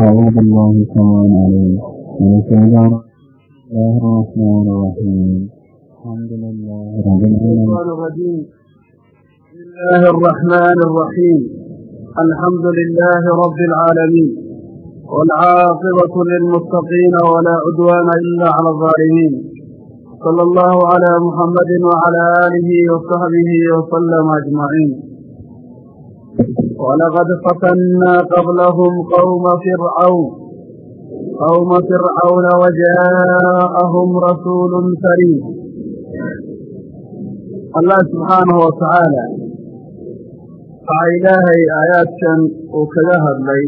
أعوذ الله السميع العليم من الشيطان الرحمن الرحيم الحمد لله رب العالمين بسم الله الرحمن الرحيم الحمد لله رب العالمين والعاقبة للمتقين ولا عدوان إلا على الظالمين صلى الله على محمد وعلى آله وصحبه وسلم أجمعين walaqad fatannaa qablahum qawma fircawn qawma fircawna وجاءهم رسول kariim الله subxaanahu watacaala waxaa ilaahay aayaadkan uu kaga hadlay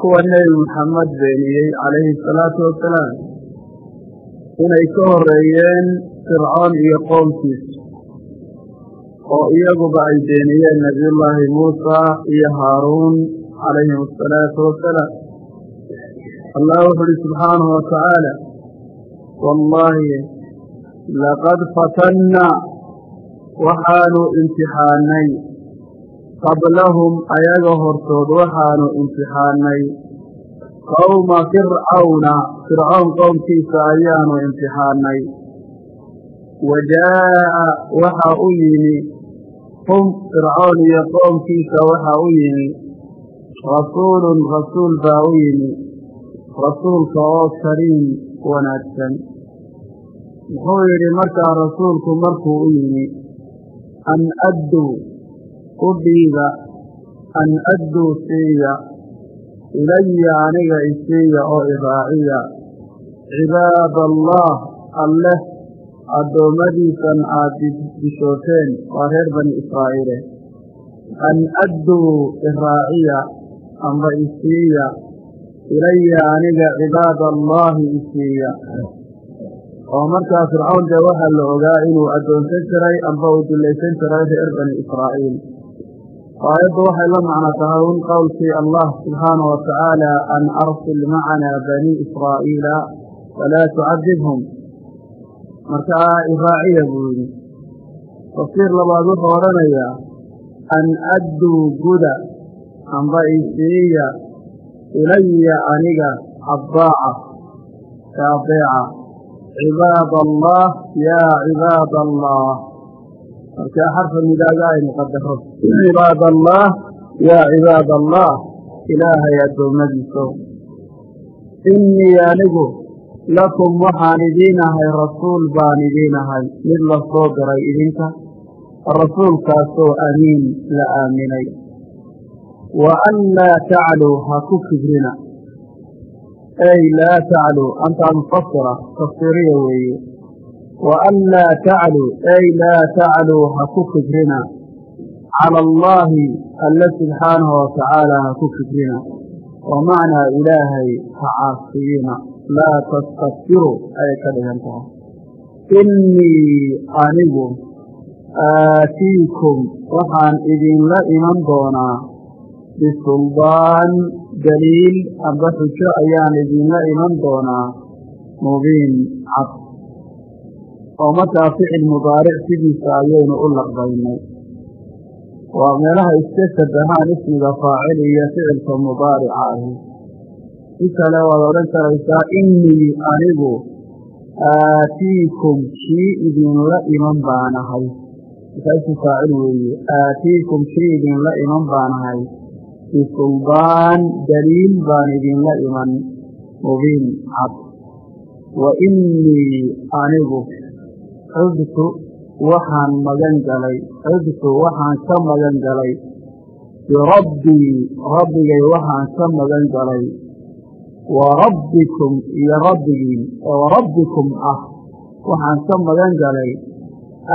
kuwa nebi muxamed beeniyey calayhi asalaatu wassalaam inay ka horreeyeen fircoon iyo qoomkiisa oo iyaguba ay beeniyeen nebiyullaahi muusa iyo haaruun calayhim asalaatu wasalaam allah wuxu uhi subxaanahu watacaala wallaahi laqad fatannaa waxaanu imtixaannay. Qablahum ayaga hortood waxaanu imtixaannay. Qowma fircawna fircown qowmkiisa ayaanu imtixaannay. Wa jaa'a waxa u yimi hum fircoon iyo qoomkiisa waxa u yimi rasuulun rasuul baa u yimi rasuulka oo kariim wanaagsan muxuu yidhi markaa rasuulku markuu u yimi an adduu u dhiiga an adduu siiya ilaya aniga isiiya oo iraaciya cibaadallaah alleh addoommadiisan aad dishooteen waa reer bani israa'iile an adduu iraaciya amba isiiya ilaya aniga cibaadallaahi isiiya oo markaa fircawn dee waxaa la ogaa inuu addoonsan jiray amba uu dulaysan jiray reer bani israa'iil. Aayaddu waxay la macno tahay un qowlkii allah subxaanahu watacaala an arsil macanaa bani israa'iila walaa tucadibhum markaa iraaciya buu yidhi tafsiir labaad wuxuu odhanayaa an adduu guda amba isiiya ilaya aniga addaaca ee adeeca cibaad allah yaa cibaad allah markaa xarfa midaaga aynu qadaro cibaad allah yaa cibaad allah ilaahay addoommadiiso innii anigu lakum waxaan idiin ahay rasuul baan idiin ahay. Mid la soo diray idinka rasuulkaasoo amiin la aaminay. Wa an laa tacluu ha ku kibrina ay laa tacluu antaa mufasira tafsiiriya weeye. Wa an laa tacluu ay laa tacluu ha ku kibrina cala allaahi alle subxaanahu watacaala ha ku kibrina wa macnaa ilaahay ha caasiyina laa tastakbiruu ayay ka dhigan tahay innii anigu aatiikum waxaan idinla iman doonaa bisuldaan daliil amba xujo ayaan idinla iman doonaa mubiin cad oo markaa ficil mudaaric sidiisa ayaynu u laqbaynay waa meelaha iska shabahaan ismiga faacil iyo ficilka mudaarica ahi kale waad odhan karaysaa innii anigu aatiikum kii idinla iman baanahay markaasu faacil weeye aatiikum kii idinla iman baanahay bisuldaan daliil baan idinla iman. Mubiin cad. Wa innii anigu cudtu waxaan magan galay cudtu waxaan ka magan galay birabbii rabbigay waxaan ka magan galay wa rabbikum iyo rabbigiin oo rabbikum ah waxaan ka magan galay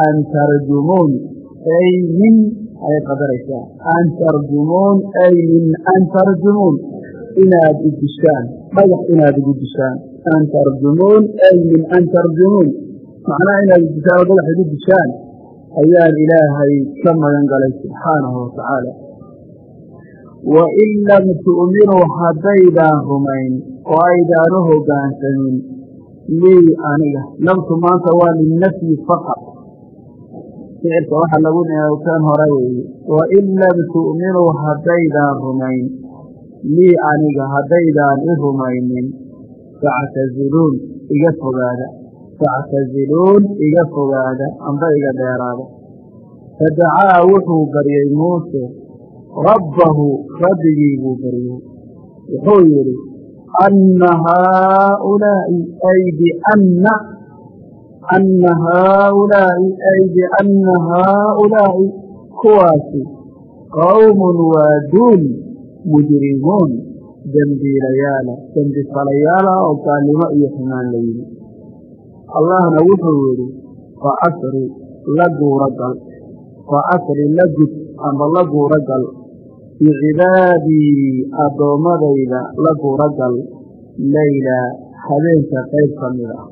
an tarjumuun ay min ayay qadaraysaa an tarjumuun ay min an tarjumuun inaad idishaan dhagax inaad igu dishaan an tarjumuun ay min an tarjumuun macnaha inaad idishaan oo dhagax igu dishaan ayaan ilaahay ka magan galay subxaanahu watacaala wa in lam tu'minuu haddaydaan rumayn oo aydaan u hoggaansamin lii aniga lamtu maanta waa linnafyi faqad ficilka waxa lagu kan hore weeye wain lam tu'minuu haddaydaan rumayn lii aniga haddaydaan i rumaynin factaziluun iga fogaada factaziluun iga fogaada amba iga dheeraada fadacaa wuxuu baryey muuse rabbahu rabbigii buu baryey wuxuu yidhi anna haaulaa'i ay bianna anna haaulaa'i ay bianna haaulaa'i kuwaasi qowmun waa duul mujrimuun dembiilayaala dembi falayaala oo gaalnimo iyo xumaan la yimi allahna wuxuu yidhi fa asri la guuro gal fa asri la gud amba la guuro gal bicibaadii addoommadayda la guuro gal leyla habeenka qayb ka mid ah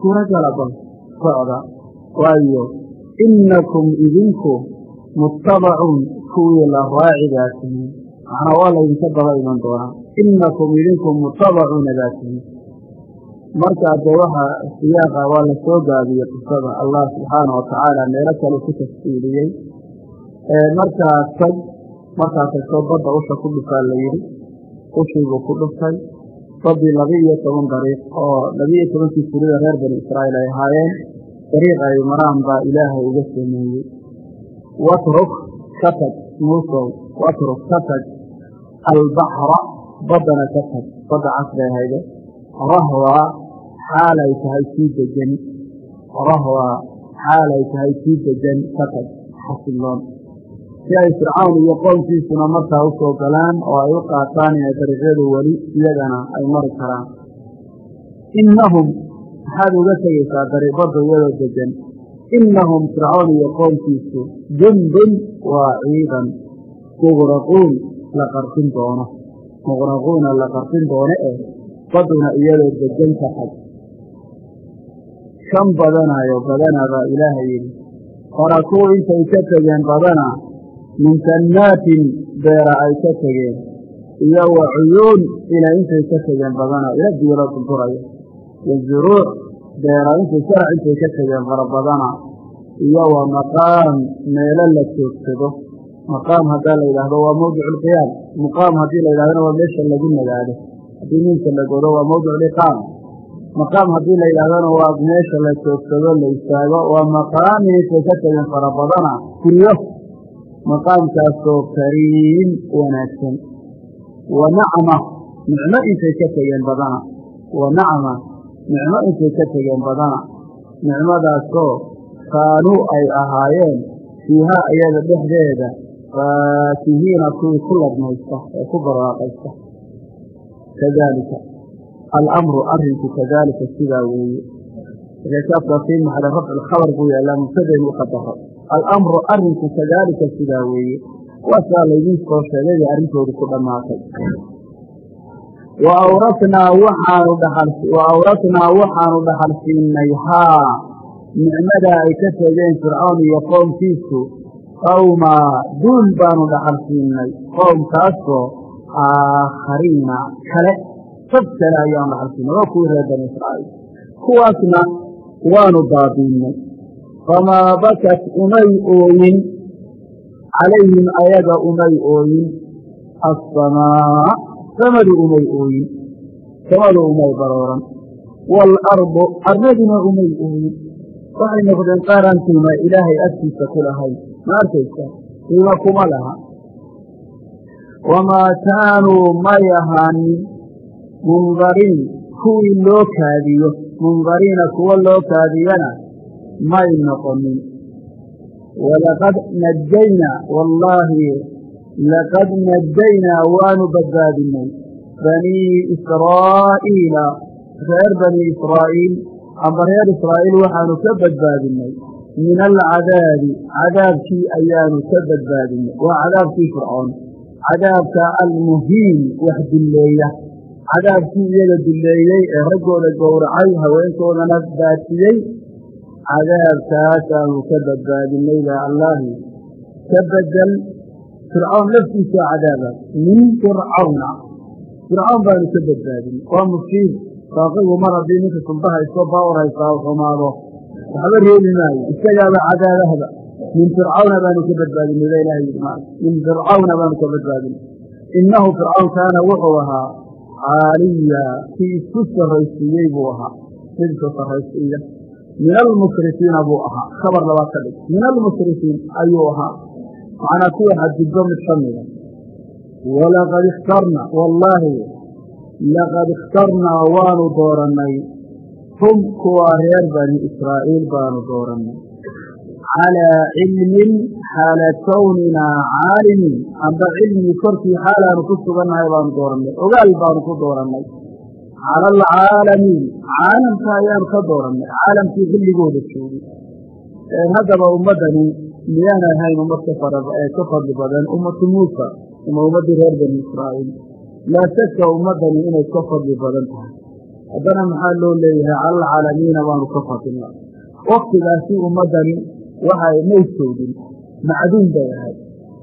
guurogala bal socda waayo innakum idinku muttabacuun kuwii la raaci baa tihiin macnaa waa laydinka daba iman doonaa innakum idinku muttabacuuna baa tihiin markaa dee waxaa siyaaqa waa la soo gaabiyey qisada allah subxaana wa tacaala meelo kale ku tafsiiliyey markaa tag markaa tagtoo badda usha ku dhufaa la yidhi ushiibuu ku dhuftay baddii laba-iyo toban dariiq oo laba-iyo tobankii fulida reer bani israa'iil ay ahaayeen dariiq ay maraan baa ilaahay uga sameeyey. Watruk ka tag muusow watruk ka tag albaxra baddana ka tag badda casbay hayde rahwaa xaalay tahay kii degan rahwaa xaalay tahay kii degan ka tag xasiloon si ay fircawn iyo qoomkiisuna markaa u soo galaan oo ay u qaataan inay dariiqyadu weli iyagana ay mari karaan. Innahum maxaad uga tegaysaa dariiqadda iyadoo degan innahum fircawn iyo qoomkiisu jundun waa ciidan. Muqraquun la qarqin doono. Muqraquuna la qarqin doono eh baduna iyadoo degan tag kan badanayo badana baa ilaaha yidhi. Farakuu intay ka tegeen badana min jannaatin beera ay ka tegeen iyo wa cuyuun ila intay ka tegeen badana ila biilo durduraya wa zuruuc beera intay sarac intay ka tegeen fara badana iyo wa maqaam meelo la joogsado maqaam haddaa la yidhaahdo waa mawdicu lqiyaam muqaam haddii la yidhahdona waa meesha lagu nagaado haddii ninka la godo waa mawdicu liqaam maqaam haddii la yidhahdona waa meesha la joogsado la istaago waa maqaamin intay ka tegeen fara badana guryo maqaamkaasoo kariim wanaagsan. Wa nacma nicmo intay ka tegeen badana. Wa nacma nicmo intay ka tegeen badana. Nicmadaasoo kaanuu ay ahaayeen fiihaa iyada dhexdeeda faakihiina kuwii ku ladmaysta ee ku barwaaqaysta. Kadaalika alamru arrinku kadaalika sidaa weeye. Markaysaafkaa fii maxali rafci lkhabar buu yaallaa mubtadayn u qadaro alamru arrinku kadaalika sidaa weeye. Waasaa laydiin soo sheegay arrintoodu ku dhammaatay. Wa awratnaa waxaanu dhawa awratnaa waxaanu dhaxal siinay haa. Nicmadaa ay ka tegeen fircoon iyo qoomkiisu qowmaa duul baanu dhaxal siinay. Qoomkaasoo aakhariina kale dad kale ayaanu dhaxal siinay. Waa kuwii reer bani israa'iil. Kuwaasna waanu baabiinay famaa bakat umay ooyin calayhim ayaga umay ooyin assamaa samadu umay ooyin samadu umay barooran waalardu arladuna umay ooyin waxay noqdeen qaaraan ilaahay agtiisa ku lahayn ma arkaysa qiimo kuma laha wamaa kaanuu may ahaanin mundariin kuwii loo kaadiyo mundariina kuwo loo kaadiyana may noqonin. Walaqad najaynaa wallaahi laqad najaynaa waanu badbaadinay. Banii israa'iila reer banii israa'iil amba reer israa'iil waxaanu ka badbaadinay. Min alcadaabi cadaabkii ayaanu ka badbaadinay. Waa cadaabkii fircoon. Cadaabka almuhiin wax dulleeya. Cadaabkii iyaga dulleeyey ee raggooda gowracay haweenkoodana baatiyey cadaabkaasaanu ka badbaadinay baa allaahi. Ka bedel fircoon laftiisa cadaabaas min fircawna fircoon baanu ka badbaadinay waa musiib baaqigu mar haddii ninka sulbaha iska baawar haysaa xumaado waxba reebi maayo. Isagaaba cadaabahda min fircawna baanu ka badbaadinay baa ilahay yidhi maarka min fircawna baanu ka badbaadinay. Innahu fircawn kaana wuxuu ahaa caaliya. Kii isku sarraysiiyey buu ahaa. Midka sarraysiiya min almusrifiina buu ahaa. Khabar labaad ka dhig. Min almusrifiin ayuu ahaa. Macnaa kuwa xadgudbo mid ka mida walaqad ikhtarna wallaahi laqad ikhtarnaa waanu doorannay. Hum kuwa reer bani israa'iil baanu doorannay. Calىa cilmin xaala kowninaa caalimiin amba cilmigii korkii xaalaanu ku sugannahay baanu doorannay. Ogaal baanu ku doorannay cala alcaalamiin caalamka ayaanu ka doorannay caalamkii xilligooda joogay haddaba ummaddani miyaan ahayn ummad ka fadli badan ummatu muusa ama ummaddii reer bani israa'iil laa shaka ummaddani inay ka fadli badan tahay haddana maxaa loo leeyahay cala alcaalamiina baanu ka fadilna waktigaasi ummaddani waxay may joogin macduum bay ahayd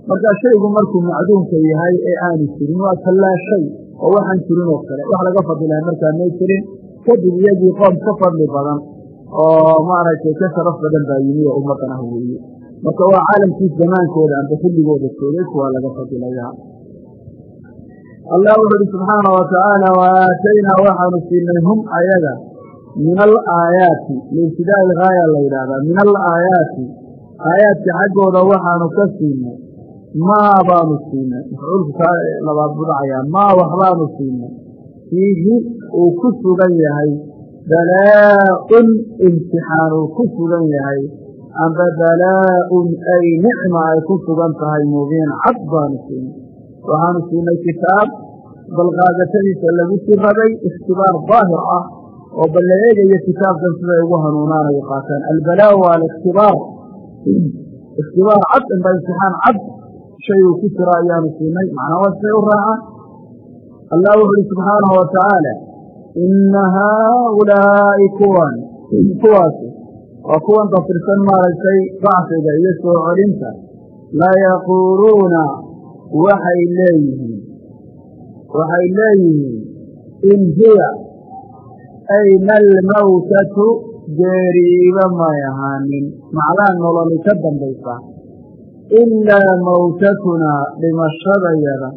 markaa shaygu markuu macduumka yahay ee aanu jirin waa kallaa shay oo waxaan jirin oo kale. Wax laga fadilahay markaa may jirin. Kadib iyagii qoom ka fadli badan oo maaragtay ka sharaf badan baa yimi oo ummaddan ah weeye marka waa caalamkii zamaankooda amba xilligooda joogay kuwaa laga fadilayaa allah wuxu uhi subxaana wa tacaala wa aataynaa waxaanu siinay hum ayaga min alaayaati liibtidaa ilgaaya la yidhaahdaa min alaayaati aayaadka xaggooda waxaanu ka siinay maa baanu siinay. Mafcuulku kaa labaad buu maa waxbaanu siinay. Fiihi uu ku sugan yahay balaa-un imtixaan uu ku sugan yahay. Amba balaa-un ay nicma ay ku sugan tahay mubiin cad baanu siinay. Waxaanu siinay kitaab balqaadatadiisa lagu sirabay ikhtibaar daahir ah oo bal la eegayo kitaabkan siday ugu hanuunaanayo qaataan albalaau waa alikhtibaar. Ikhtibaar cad inba imtixaan cad shay uu ku jiro ayaanu siinay macnaa waa siday u raacaan allah wuxu uhi subxaanahu wa tacaala inna haaulaa'i kuwan kuwaasi waa kuwan dafirsan maaragtay bacsiga iyo soo celinta layaquuluuna waxay leeyihiin waxay leeyihiin in hiya ayna almawtatu geeriiba may ahaanin maclaa nololi ka dambaysa ilaa mawtatunaa dhimashadayada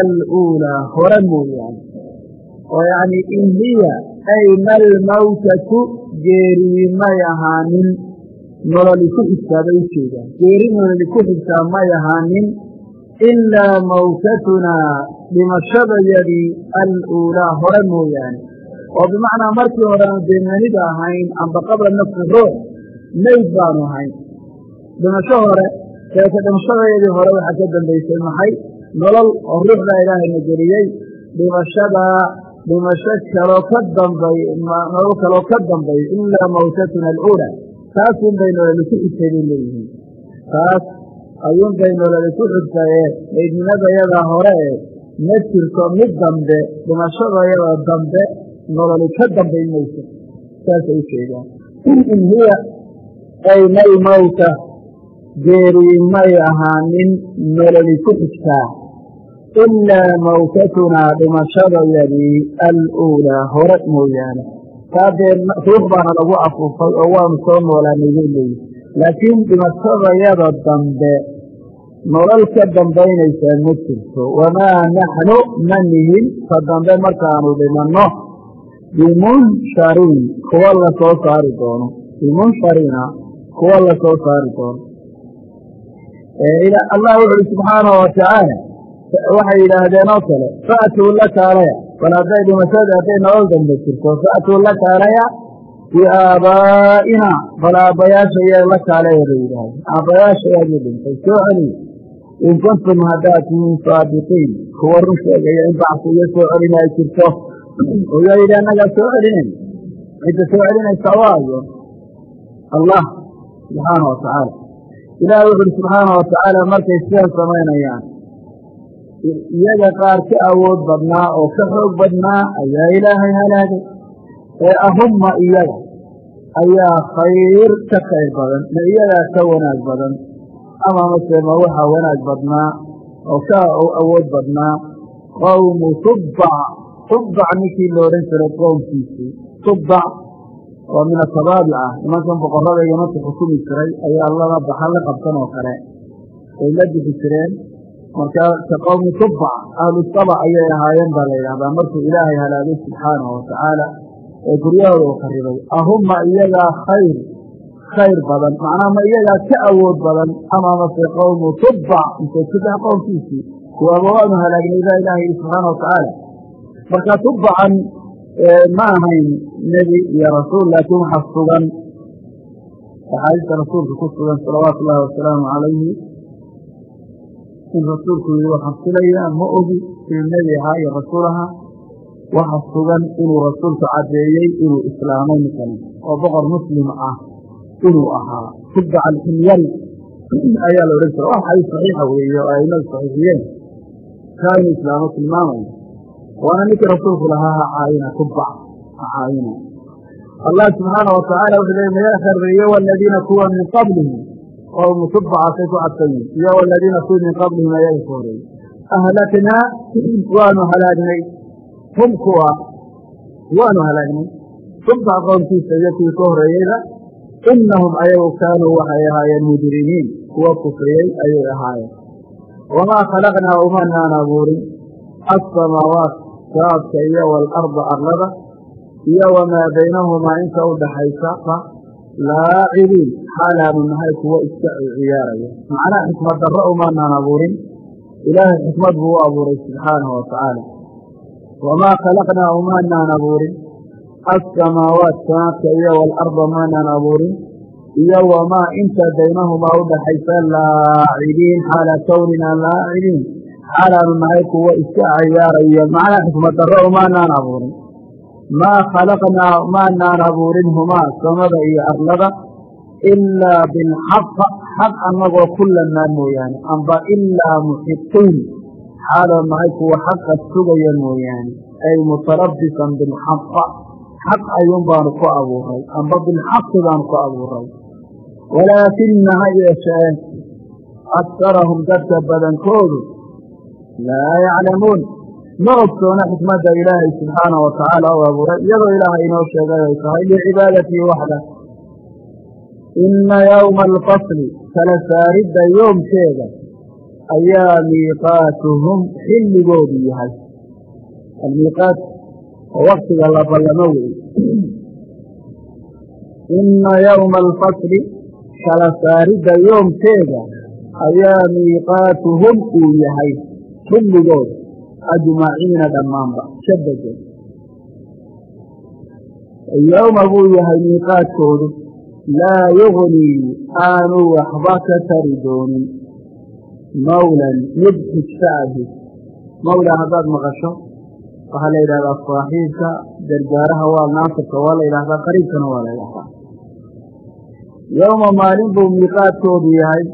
aluulaa hore mooyaane oo yacnii in hiya ayna almawtatu geerii may ahaanin nololi ku xigtaa bay ujeedaan geeri nololi ku xigtaa may ahaanin ilaa mawtatunaa dhimashadayadii aluulaa hore mooyaane oo bimacnaa markii hore aanu deemanida ahayn amba qabla nafsi ruux meyd baanu ahayn dhimasho hore deeta dhimashadayadii hore waxaa ka dambaysay maxay? Nolol oo ruuxdaa ilaahayna geliyey. Dhimashadaa dhimasho kaloo ka dambay nolol kaloo ka dambay ilaa mawtatuna aluula taasun bay nololi ku xigtay bay leeyihiin. Taas ayuun bay nololi ku xigtaye meydnimadeyadaa hore e ma jirto mid dambe dhimashadayada dambe nololi ka dambayn mayso saasay u sheegaan. In hiya ayna geerii may ahaanin nololi ku xigtaa ilaa mawtatunaa dhimashadayadii aluulaa hore mooyaane. Taa dee ruux baana lagu afuufay oo waanu soo noolaanay bay leeyihi laakiin dhimashadayada dambe nolol ka dambaynaysaa ma jirto. Wamaa naxnu ma nihin ta dambe markaanu dhimanno. Bimunshariin kuwa la saari doono. Bimunshariina kuwa la soo saari doono allah wuxu uhi subxaanahu watacaala waxay yidhaahdeen oo kale faatuu la kaalaya bal hadday dhimashada hadday nolol dambe jirto faatuu la kaalaya biaabaa'ina bal aabbayaashaya la kaalaya bay yidhaahdeen aabbayaashayadii dhintay soo celiya in kuntum haddaad tihiin saadiqiin kuwa run sheegaya in bacsi iyo soo celina ay jirto oyaa yidhi annagaa soo celinayn cidda soo celinaysa waayo allah subxaana wa tacaala ilaah wuxu uhi subxaana wa tacaala markay sidan samaynayaan iyaga qaar ka awood badnaa oo ka xoog badnaa ayaa ilaahay halaagay. Ee ahumma iyaga ayaa khayr ka khayr badan ma iyagaa ka wanaag badan ama mase ma waxaa wanaag badnaa oo ka awood badnaa qowmu tubbac tubbac ninkii la odhan jiray qoomkiisii tubbac oo min asabaabi ah nimankan boqorrada iyo marka xukumi jiray ayaa lala baxa la qabsan oo kale. Way la bixi jireen. Marka ka qowmi tubbac ahlu saba ayay ahaayeen baa la yidhahdaa. Markuu ilaahay halaagay subxaanahu watacaala ee guryahooda u qaribay ahuma iyagaa khayr khayr badan. Macnaha ma iyagaa ka awood badan ama mase qowmu tubbac mise tubbac qowmkiisii kuwaaba waanu halaagnay baa yidhi subxaana tubbacan ma ahayn nebi iyo rasuul laakiin waxaa sugan axaadiista rasuulka ku sugan salawaatu ullahi wasalaamu calayhi in rasuulku yihi waxaan filayaa ma ogi inuu nebi ahaa iyo rasuul ahaa. Waxa sugan inuu rasuulku caddeeyey inuu islaamay makalan oo boqor muslim ah inuu ahaa. Tubbac alximyari ayaa la odhan jira wax xadiis saxiixa weeye oo aimadu saxiixiyeen. Kaa inuu islaamo tilmaamaya waana ninkii rasuulku lahaa ha caayina tubbac ha caayina. Allah subxaana watacaala wuxuu leey mayaa sarreeye waladiina kuwa min qablihim? Qowmu tubbacaasay ku cadsayiin iyo waladiina kuwa min qablihim ayaga ka horeeyey ahlaknaa? Waanu halaagnay. Hum kuwa? Waanu halaagnay. Tubbac qoomkiisa iyo kuwii ka horeeyeyba inahum ayagu kaanuu waxay ahaayeen mujrimiin. Kuwa kufriyey ayay ahaayeen. Wamaa khalaqnaa umanaan abuurin. Assamaawaat saadka iyo waalarda arlada iyo wamaa baynahumaa inta u dhaxaysa laacibiin xaalaanu nahay kuwo iska ciyaaraya macnaha xikmad darro umaanaan abuurin ilaahay xikmad buu u abuuray subxaanahu watacaala wamaa khalaqnaa umaanaan abuurin assamaawaat samaadka iyo waalarda maanaan abuurin iyo wamaa inta baynahumaa u dhaxaysa laacibiin xaala kownina laacibiin xaalaanu nahay kuwo iska ciyaaraya macnaha xikmad darro umaanaan abuurin maa khalaqnaa maanaan abuurin humaa samada iyo arlada ilaa bilxaqa xaq annagoo ku lannaan mooyaane amba ilaa muxiqiin xaaloo nahay kuwa xaqa sugaya mooyaane ay mutalabbisan bilxaqa xaq ayuun baanu ku abuuray amba bilxaqi baanu ku abuuray walaakina ha yeeshee akarahum dadka badankoodu laa yaclamuun ma ogsoona xikmadda ilaahay subxaana wa tacaala u abuuray iyadoo ilaahay inoo sheegay ay tahay licibaadatii waxda inna yowma alfasli kala saaridda yoomkeeda ayaa miiqaatuhum xilligoodu yahay almiiqaat oo waktiga la ballamo weeye inna yowma alfasli kala saaridda yoomkeeda ayaa miiqaatuhum uu yahay xilligooda ajmaciina dhammaanba shabageed yowma buu yahay miiqaadkoodu laa yugnii aanu waxba ka tari doonin. Mawlan mid xigta ahi mawla haddaad maqasho waxaa la yidhahdaa saaxiibka gargaaraha waa naasibka waa la yidhahdaa qariibkana waa la yidhahdaa. Yowma maalin buu miiqaadkoodu yahay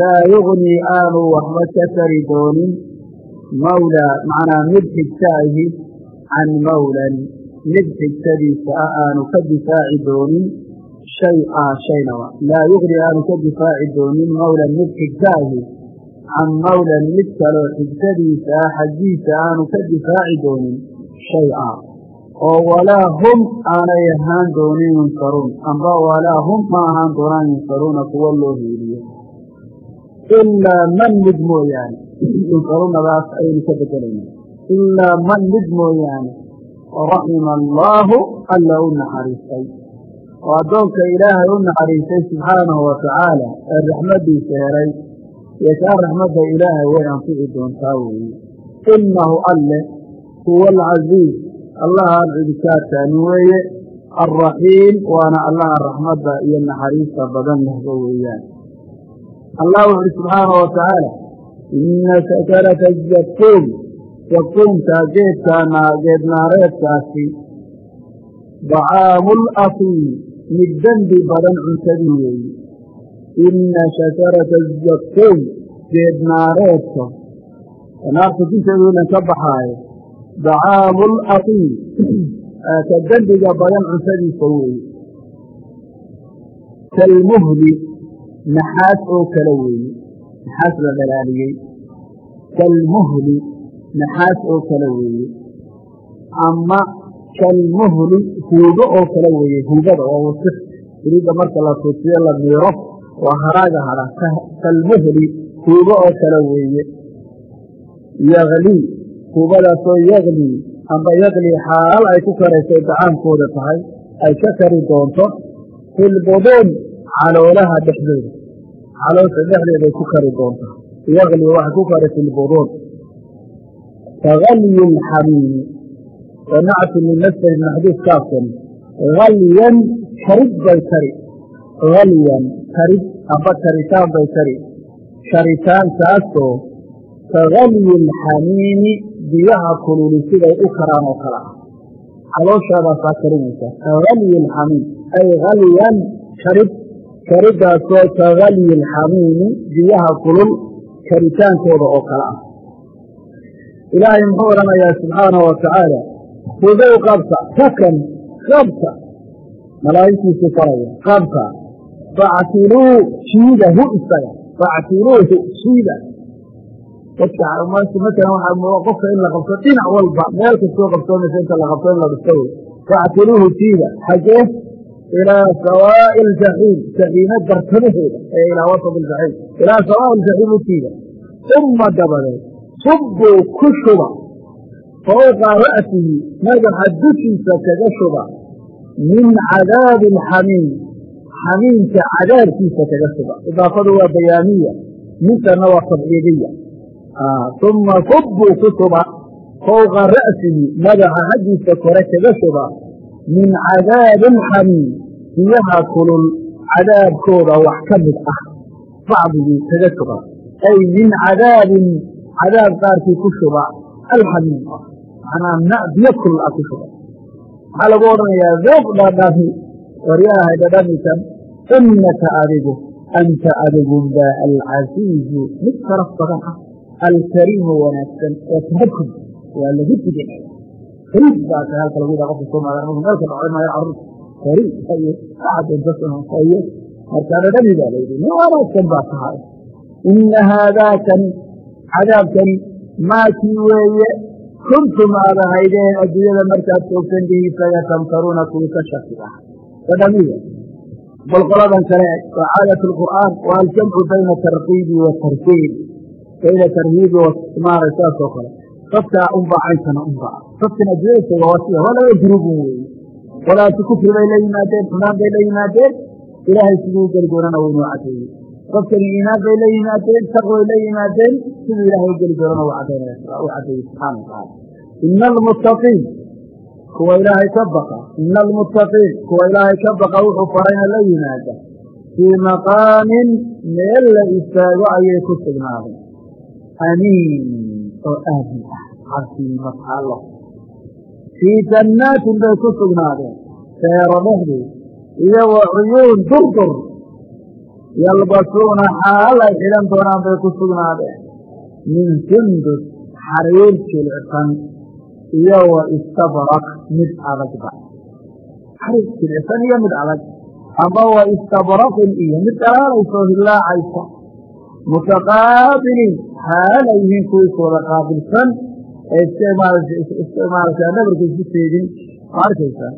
laa yugnii aanu waxba ka tari doonin mawlaa macnaa mid xigta ahi can mawlan mid xigtadiisa ah aanu ka difaaci doonin shay a shaynaba laa yugni aanu ka difaaci doonin mawlan mid xigta ahi can mawlan mid kaloo xigtadiisa ah xaggiisa aanu ka difaaci doonin shay a oo walaa hum aanay ahaan doonin yunsaruun. Amba walaa hum ma ahaan doonaan yunsaruuna kuwa loo hiiliyo ilaa man mid mooyaane yunsaruunadaas ayaynu ka bedelayna ilaa man mid mooyaane raxima allaahu alla u naxariistay. Oo addoonka ilaahay u naxariistay subxaanahu wa tacaala ee raxmaddiisa helay. Iyo kaa raxmadda ilaahay way anfici doontaa weeye innahu alle huwa alcasiiz allaha aan cidikaadkaanin weeye alraxiim waana allaha raxmadda iyo naxariista badan lehba weeyaan. Allah wuxuuhi subxaanahu wa tacaala inna sakarata zakuum zakuumkaa geedkaana geednaareedkaasi dacaamu lasiim mid dembi badan cuntadii weeye inna shakarata zakuum geednaareedka naarta dinteeduulan ka baxaayo dacaamu lasiim ka dembiga badan cuntadiisa weeye kalmuhli naxaas oo kale weeye naxaas la dhalaaliyey? Kalmuhli naxaas oo kale weeye. Ama kalmuhli huugo oo kale weeye huugada oo wasik siriidda marka la tuusiyo la miiro waa haraaga hadha kalmuhli huugo oo kale weeye. Yaklii tuubadaasoo yaklii amba yaklii xaal ay ku karaysay dacaamkooda tahay. Ay ka kari doonto fi lbuduun caloolaha dhexdooda caloosha dhexdeeday ku kari doonta yaklii waxay ku kari fi lbuduun kagalyi lxamiimi wanactu linasri maxduuf kaafkan galyan karid bay kari. Galyan karid amba karitaan bay kari. Karitaankaasoo kagalyi lxamiimi biyaha kululi siday u karaan oo kale ah calooshaadaasaa karinaysa kagalyi lxamiim ay galyan karid karidaasoo kagalyi lxamiimi biyaha kulul karitaankooda oo kale ah. Ilaahay muxuu odhanayaa subxaanahu watacaala hudow qabta takan qabta. Malaa'igtiisu faraya qabta factiluu shiida hu isaga factiluuhu shiida. Dadka matalan waxaa qofka in la qabto dhinac walba meel kastoo qabsoomaysa inta la qabto in la dhisto. Wey factiluuhu shiida xagee ilaa sawaa'i aljaxiim jaxiime bartamaheeda ee ilaa wasat aljaxiim ilaa sawaa'i aljaxiim u shiida uma dabadeed subbuu ku shuba fawqa ra'sihi madaxa dushiisa kaga shuba min cadaabi alxamiim xamiimka cadaabkiisa kaga shuba idaafadu waa bayaamiya mintana waa tabciidiya uma subbuu ku shuba fawqa ra'sihi madaxa xaggiisa kore kaga shuba min cadaabi alxamiim biyaha kulul cadaabkooda wax ka mid ah bacdigii kaga shuba ay min cadaabin cadaab qaarkii ku shuba alxamiim manaa biyo kulul ah ku shuba maxaa lagu odhanayaa dooq dhadhami waryaahay dhadhamikan inaka adigu anta adigunba alcasiizu mid sharaf badan ah alkariimu wanaagsan ee tahakum waa lagu digay kariib baa ta halka lagu yidhaha tahay weeye kuntum aad ahaydeen adduunyada markaad joogtan bihi isaga tamtaruuna kuwii ka shaki ah dhadhamiya bal qoladan kale waa caadat lqur'aan waa aljamcu bayna tarkiibi wa tarkiib bayna tarhiibi maara saas oo kale dadkaa unbaa caynkana unbaa dadkan adduunyada jooga waa sida waa laga juruubun weeye walaasi kufri bay la yimaadeen xumaan bay la yimaadeen. Ilaahay siduu geli doonana waynoo cadeeyey dadkani iimaan bay la yimaadeen taqway la yimaadeen. Siduu ilaahay u geli doonana u cadeeyey subxaana watacaala ina almuttaqiin kuwa ilaahay ka baqa. Ina almuttaqiin kuwa ilaahay ka baqa wuxuu farayna la yimaada fii maqaamin meel la istaago ayay ku sugnaadeen. Amiin oo aamin ah casiima taallo fii jannaatin bay ku sugnaadeen. Seero iyo wa cuyuun durdur. Yalbasuuna xaal ay xidhan doonaan bay ku sugnaadeen. Min sundus xariir jilicsan iyo wa istabrak mid adagba xariir jilicsan iyo mid adag. Amba wa istabraqin iyo mid dhalaalayso hillaacaysa mutaqaabiliin xaalay yihiin kuwiis wada qaabilsan ee isticmaalkaa nabarka isu jeedin ma arkaysa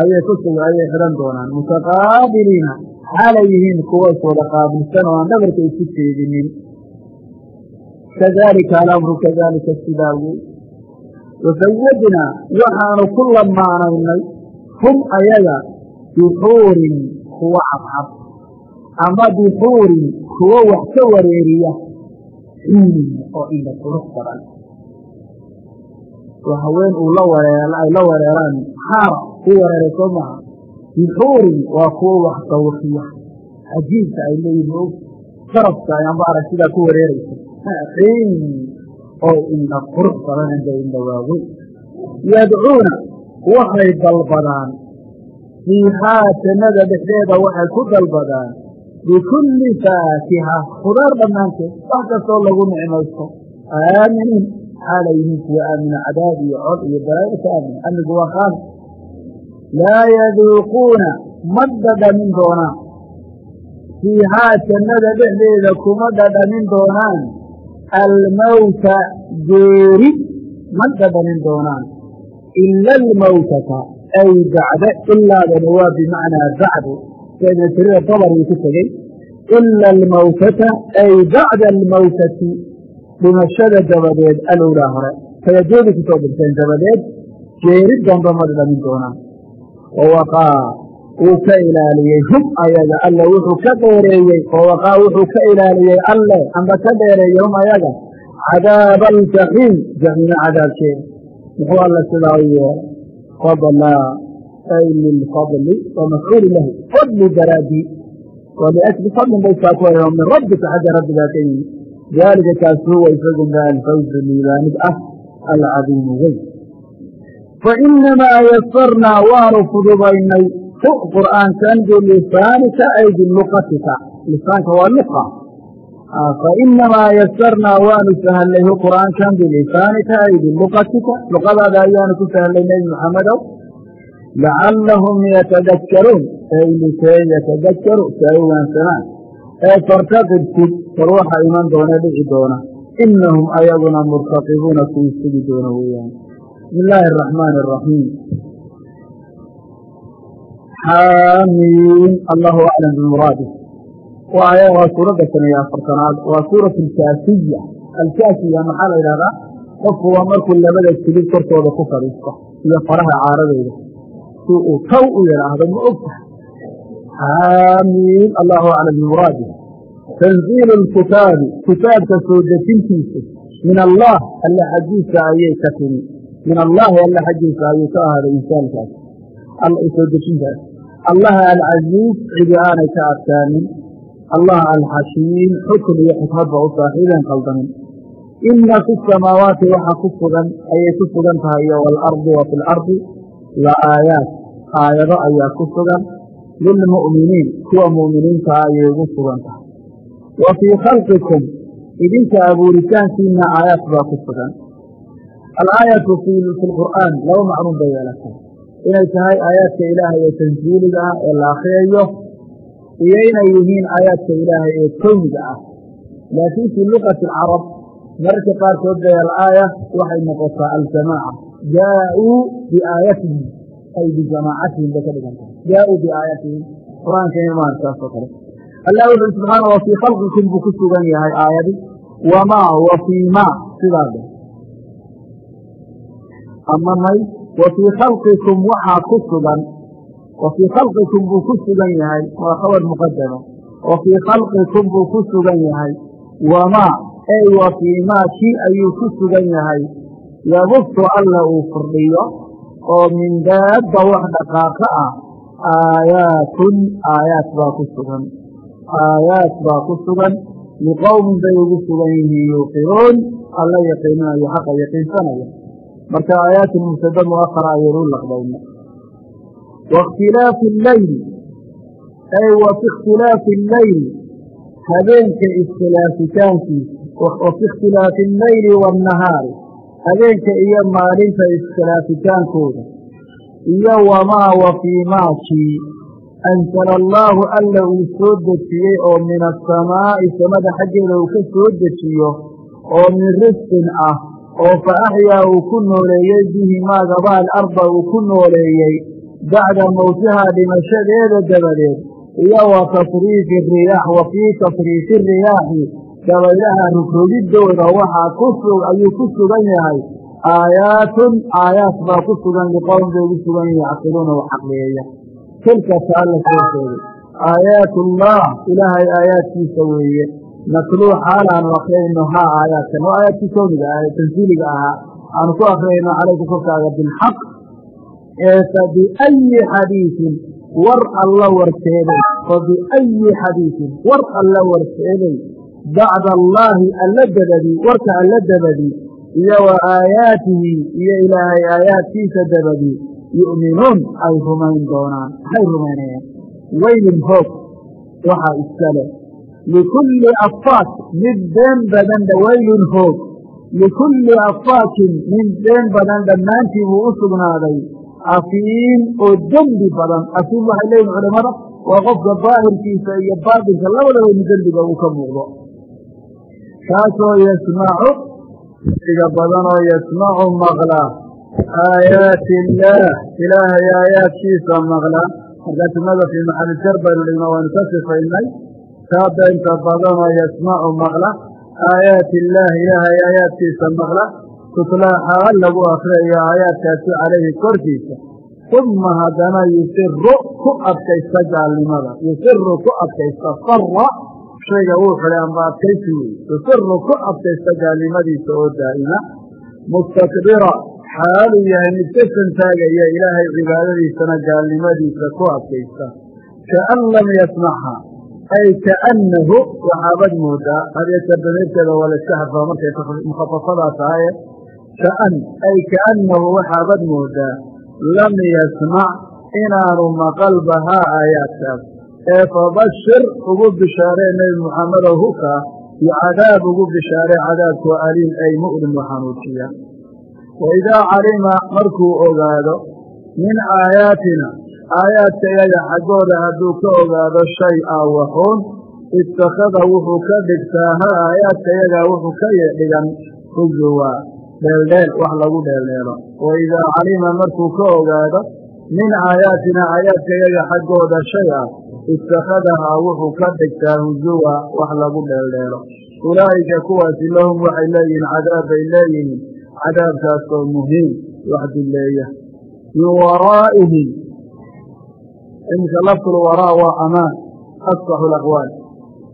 ayay ku sug ayay xidhan doonaan mutaqaabiliina xaalay yihiin kuwa is wada qaabilsan oo aan dhabarka isu jeedinin kadalika alamru kadalika sidaa wey wasawajnaa waxaanu ku lamaanaynay hum ayaga bixuurin kuwa cadcad ama bixuurin kuwo wax ka wareeriya xiinin oo indha qurux badan. Oo haween uu la wareer ay la wareeraan. Xaara ku wareeray soo maha. Bixuurin waa kuwo wax dawqiya cajiibka ay leeyihiin o sarafka amba aragtidaa ku wareeraysa xiin oo indha qurux badan inda indha waaweyn yadcuuna waxay dalbadaan. Fiihaa jannada dhexdeeda waxay ku dalbadaan bikulli faakiha khudaar dhammaanteed wax kastoo lagu nicmaysto aaminiin xaalay yihiin kuwa aamina cadaab iyo cod iyo balaayo ka aamin amnigu waa qaali laa yaduuquuna ma dhadhamin doonaan fiihaa jannada dhexdeeda kuma dhadhamin doonaan almawta geeri ma dhadhamin doonaan ila almawtata ay bacda ilaadana waa bimacnaa bacdu tirida dabargii ku tegey ila almawtata ay bacda almawtati dhimashada dabadeed alowlaa hore tayadoodii ku soo dhigteen dabadeed geeri dambe ma dhamin doonaan wawaqaa wuu ka ilaaliyey hum ayaga alle wuxuu ka dheereeyey wawaqaa wuxuu ka ilaaliyey alle amba ka dheereeyey hum ayaga cadaaba aljaxiim jaxiime cadaabkeeda muxuu alla sidaa u yeelay fadlaa ay lilfadli wa mafcuuli lahu fadli daraadii waliajli fadlin bay saa ku hore min rabbika xagga rabbigaa ka yimi daalika kaas huwa isagunba alfawzu liibaanid ah alcadiimu weyn fainamaa yasarnaa waanu fududaynay hu qur'aankan bilisaanika ay biluqatika lisaanka waa luqa fainamaa yasarnaa waanu sahlay hu qur'aankan bilisaanika ay biluqatika luqadaada ayaanu ku sahlay nebi maxamedow lacallahum yatadakkaruun ay likay yatadakkaru si ay uwaansamaan ee fartaqibtid war waxa iman doona dhici doona inahum ayaguna murtaqibuuna kuwii sugi doona weeyaan bismi illaahi araxmaani araxiim xaamiin allahu aclam bimuraadih waaya waa suuradda shan iyo afartanaad waa suurat alkaafiya alkaafiya maxaa la yidhahdaa qofku waa markuu labada jilid korkooda ku fadhiisto iyo faraha caaradooda si uu taw u yidhaahdo ma og tahay. Xaamiin allahu aclam bimuraadih tanziilu lkitaabi kitaabka soo dejintiisa. Min allah alle xaggiisa ayay ka timi. Min allaahi alle xaggiisa ayuu ka ahaaday insaalkaas soo dejintaas allaha alcasiiz cidi aanay ka adkaanin. Allah alxashiim xukun iyo xikmadba u saaxiibeen qaldamin ina fi samaawaati waxa ku sugan ayay ku sugan tahay iyo waalardi wa fi lardi la aayaat aayado ayaa ku sugan lilmu'miniin kuwa mu'miniintaa ayay ugu sugan tahay. Wa fii khalqikum idinka abuuritaankiina aayaat baa ku sugan. Alaayatu fi lqur'aan laba macluum bay yeelatay. Inay tahay aayaadka ilaahay ee tansiiliga ah ee la akriyayo iyo inay yihiin aayaadka ilaahay ee kowniga ah. Laakiin fii luqati alcarab mararka qaarkood bay alaaya waxay noqotaa aljamaaca jaauu biaayatihim ay bijamaacatihim bay ka dhigan tahay. Jaauu biaayatihim qur'aanka maarkaas oo kale. Allah wuxuui subxaana wa fii khalqikum buu ku sugan yahay aayadi wamaa wa fii ma sidaa dhe ama may wa fii khalqikum waxaa ku sugan. Wa fii khalqikum buu ku sugan yahay waa khabar muqadama wa fii khalqikum buu ku sugan yahay. Wamaa ey wa fii maa kii ayuu ku sugan yahay. Yabuftu alla uu furdhiyo oo min daabba wax dhaqaaqa ah aayaatun aayaat baa ku sugan aayaat baa ku sugan liqowmin bay ugu sugan yihiin yuuqinuun alla yaqiininayo xaqa yaqiinsanaya marka aayaati mubtada muahara ayaynu laqbayna waاkhtilaafi اleyli ay wa fi ikhtilaafi اleyli habeenka iskhilaafitaankiisa wa fi ikhtilaafi اleyli waاnnahaari habeenka iyo maalinta iskhilaafitaankooda iyo wamaa wa fii maakii ansala allaahu alla uu soo dejiyey oo min asamaa'i samada xaggeeda uu ka soo dejiyo oo min risqin ah oo fa axyaa uu ku nooleeyey bihi maagaba alarda uu ku nooleeyey bacda mowtihaa dhimashadeeda dabadeed iyo wa tasriifi riyaax wa fii tasriifi riyaaxi dabaylaha rogrogiddooda waxaa ku sug ayuu ku sugan yahay. Aayaatun aayaat baa ku sugan liqowm bay ugu sugan yihiin yacqiluuna wax caqliyeeya tilka taa la soo sheegay aayaatullah ilaahay aayaadkiisa weeye. Natluu xaalaanu akriyayno haa aayaadkan waa aayaadkii kowniga ah ee tansiiliga ahaa aanu ku akriyayno calayka korkaaga bilxaq ee fa biayi xadiisin war alla warteeday fa biayi xadiisin war alla warteeday bacda allaahi alla dabadii warka alla dabadii iyo wa aayaatihi iyo ilaahay aayaadkiisa dabadii yu'minuun ay rumayn doonaan. Maxay rumaynayaan? Weylin hoog waxaa iskale likulli afaak mid been badan dhawaylun hoog. Likulli afaakin mid been badan dhammaantii buu u sugnaaday. Afiim oo dembi badan. Afiim waxay leeyihiin culimmada waa qofka daahirkiisa iyo baatinka labadaba in dembiga uu ka muuqdo kaasoo yasmacu iga badanoo yasmacu maqla. Aayaati illaah ilaahay aayaadkiisa maqla. Markaa jumlada fii maxali jar baynu dhigno waynu ka sifaynay. Kaada inta badanoo yasmacu maqla. Aayaati illaahi ilaahay aayaadkiisa maqla. Tutlaa xaal lagu akriyayo aayaadkaasi calayhi korkiisa. Uma haddana yusiru ku adkaysta gaalnimada. Yusiru ku adkaysta sara shayga wuu xidhay amba adkaysi wey yusiru ku adkaysta gaalnimadiisa oo daa'ima mustakbira xaaluu yahay mid ka santaagaya ilaahay cibaadadiisana gaalnimadiisa ku adkaysta. Kaan lam yasmaxa ay kaannahu waxaabad moodaa hadeeta dameerteeda waa la iska xadfaa markay mukhafafadaa tahaye kaan ay kaannahu waxaabad moodaa lam yasmac inaanu maqalba haa aayaadkaas ee fabashir ugu bishaaree nebi muxamedow huka bicadaab ugu bishaaree cadaabkoo aliim ay mu'lim u xanuujiya waidaa calima markuu ogaado min aayaatina aayaadkayaga xaggooda hadduu ka ogaado shay a waxuun ittakhada wuxuu ka dhigtaa ha aayaadkayaga wuxuu ka dhigan huzuwa dheeldheel wax lagu dheeldheelo. Waidaa calima markuu ka ogaado min aayaatina aayaadkayaga xaggooda shay ah ittakhadahaa wuxuu ka dhigtaa huzuwa wax lagu dheeldheelo. Ulaa'ika kuwaasi lahum waxay leeyihiin cadaab bay leeyihiin cadaabkaasoo muhiim wax duleeya min waraa'ihim iminka lafdulwaraa waa amaan asfaxu laqwaal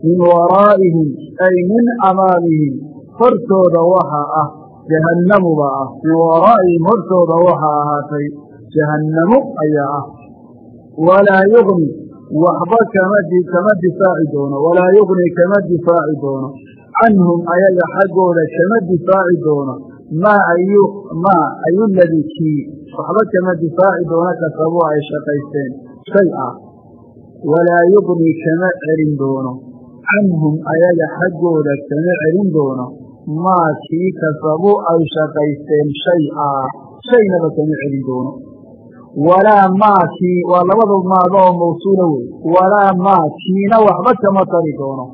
min waraa'ihim ay min amaamihim hortooda waxa ah jahannamu baa ah. Min waraa'ihim hortooda waxaa ahaatay jahannamu ayaa ah. Walaa yugni waxba kama difaaci doono walaa yugni kama difaaci doono. Canhum ayaga xaggooda kama difaaci doono. Maa ayu maa ayuladii kii? Waxba kama difaaci doono kasabuu ay shaqaysteen. Shay ah. Walaa yugni kama celin doono. Canhum ayaga xaggooda kama celin doono. Maa kii kasabu ay shaqaysteen shay ah. Shaynaba kama celin doono walaa maa kii waa labada maado oo mawsuula wey walaa maa kiina waxba kama tari doono.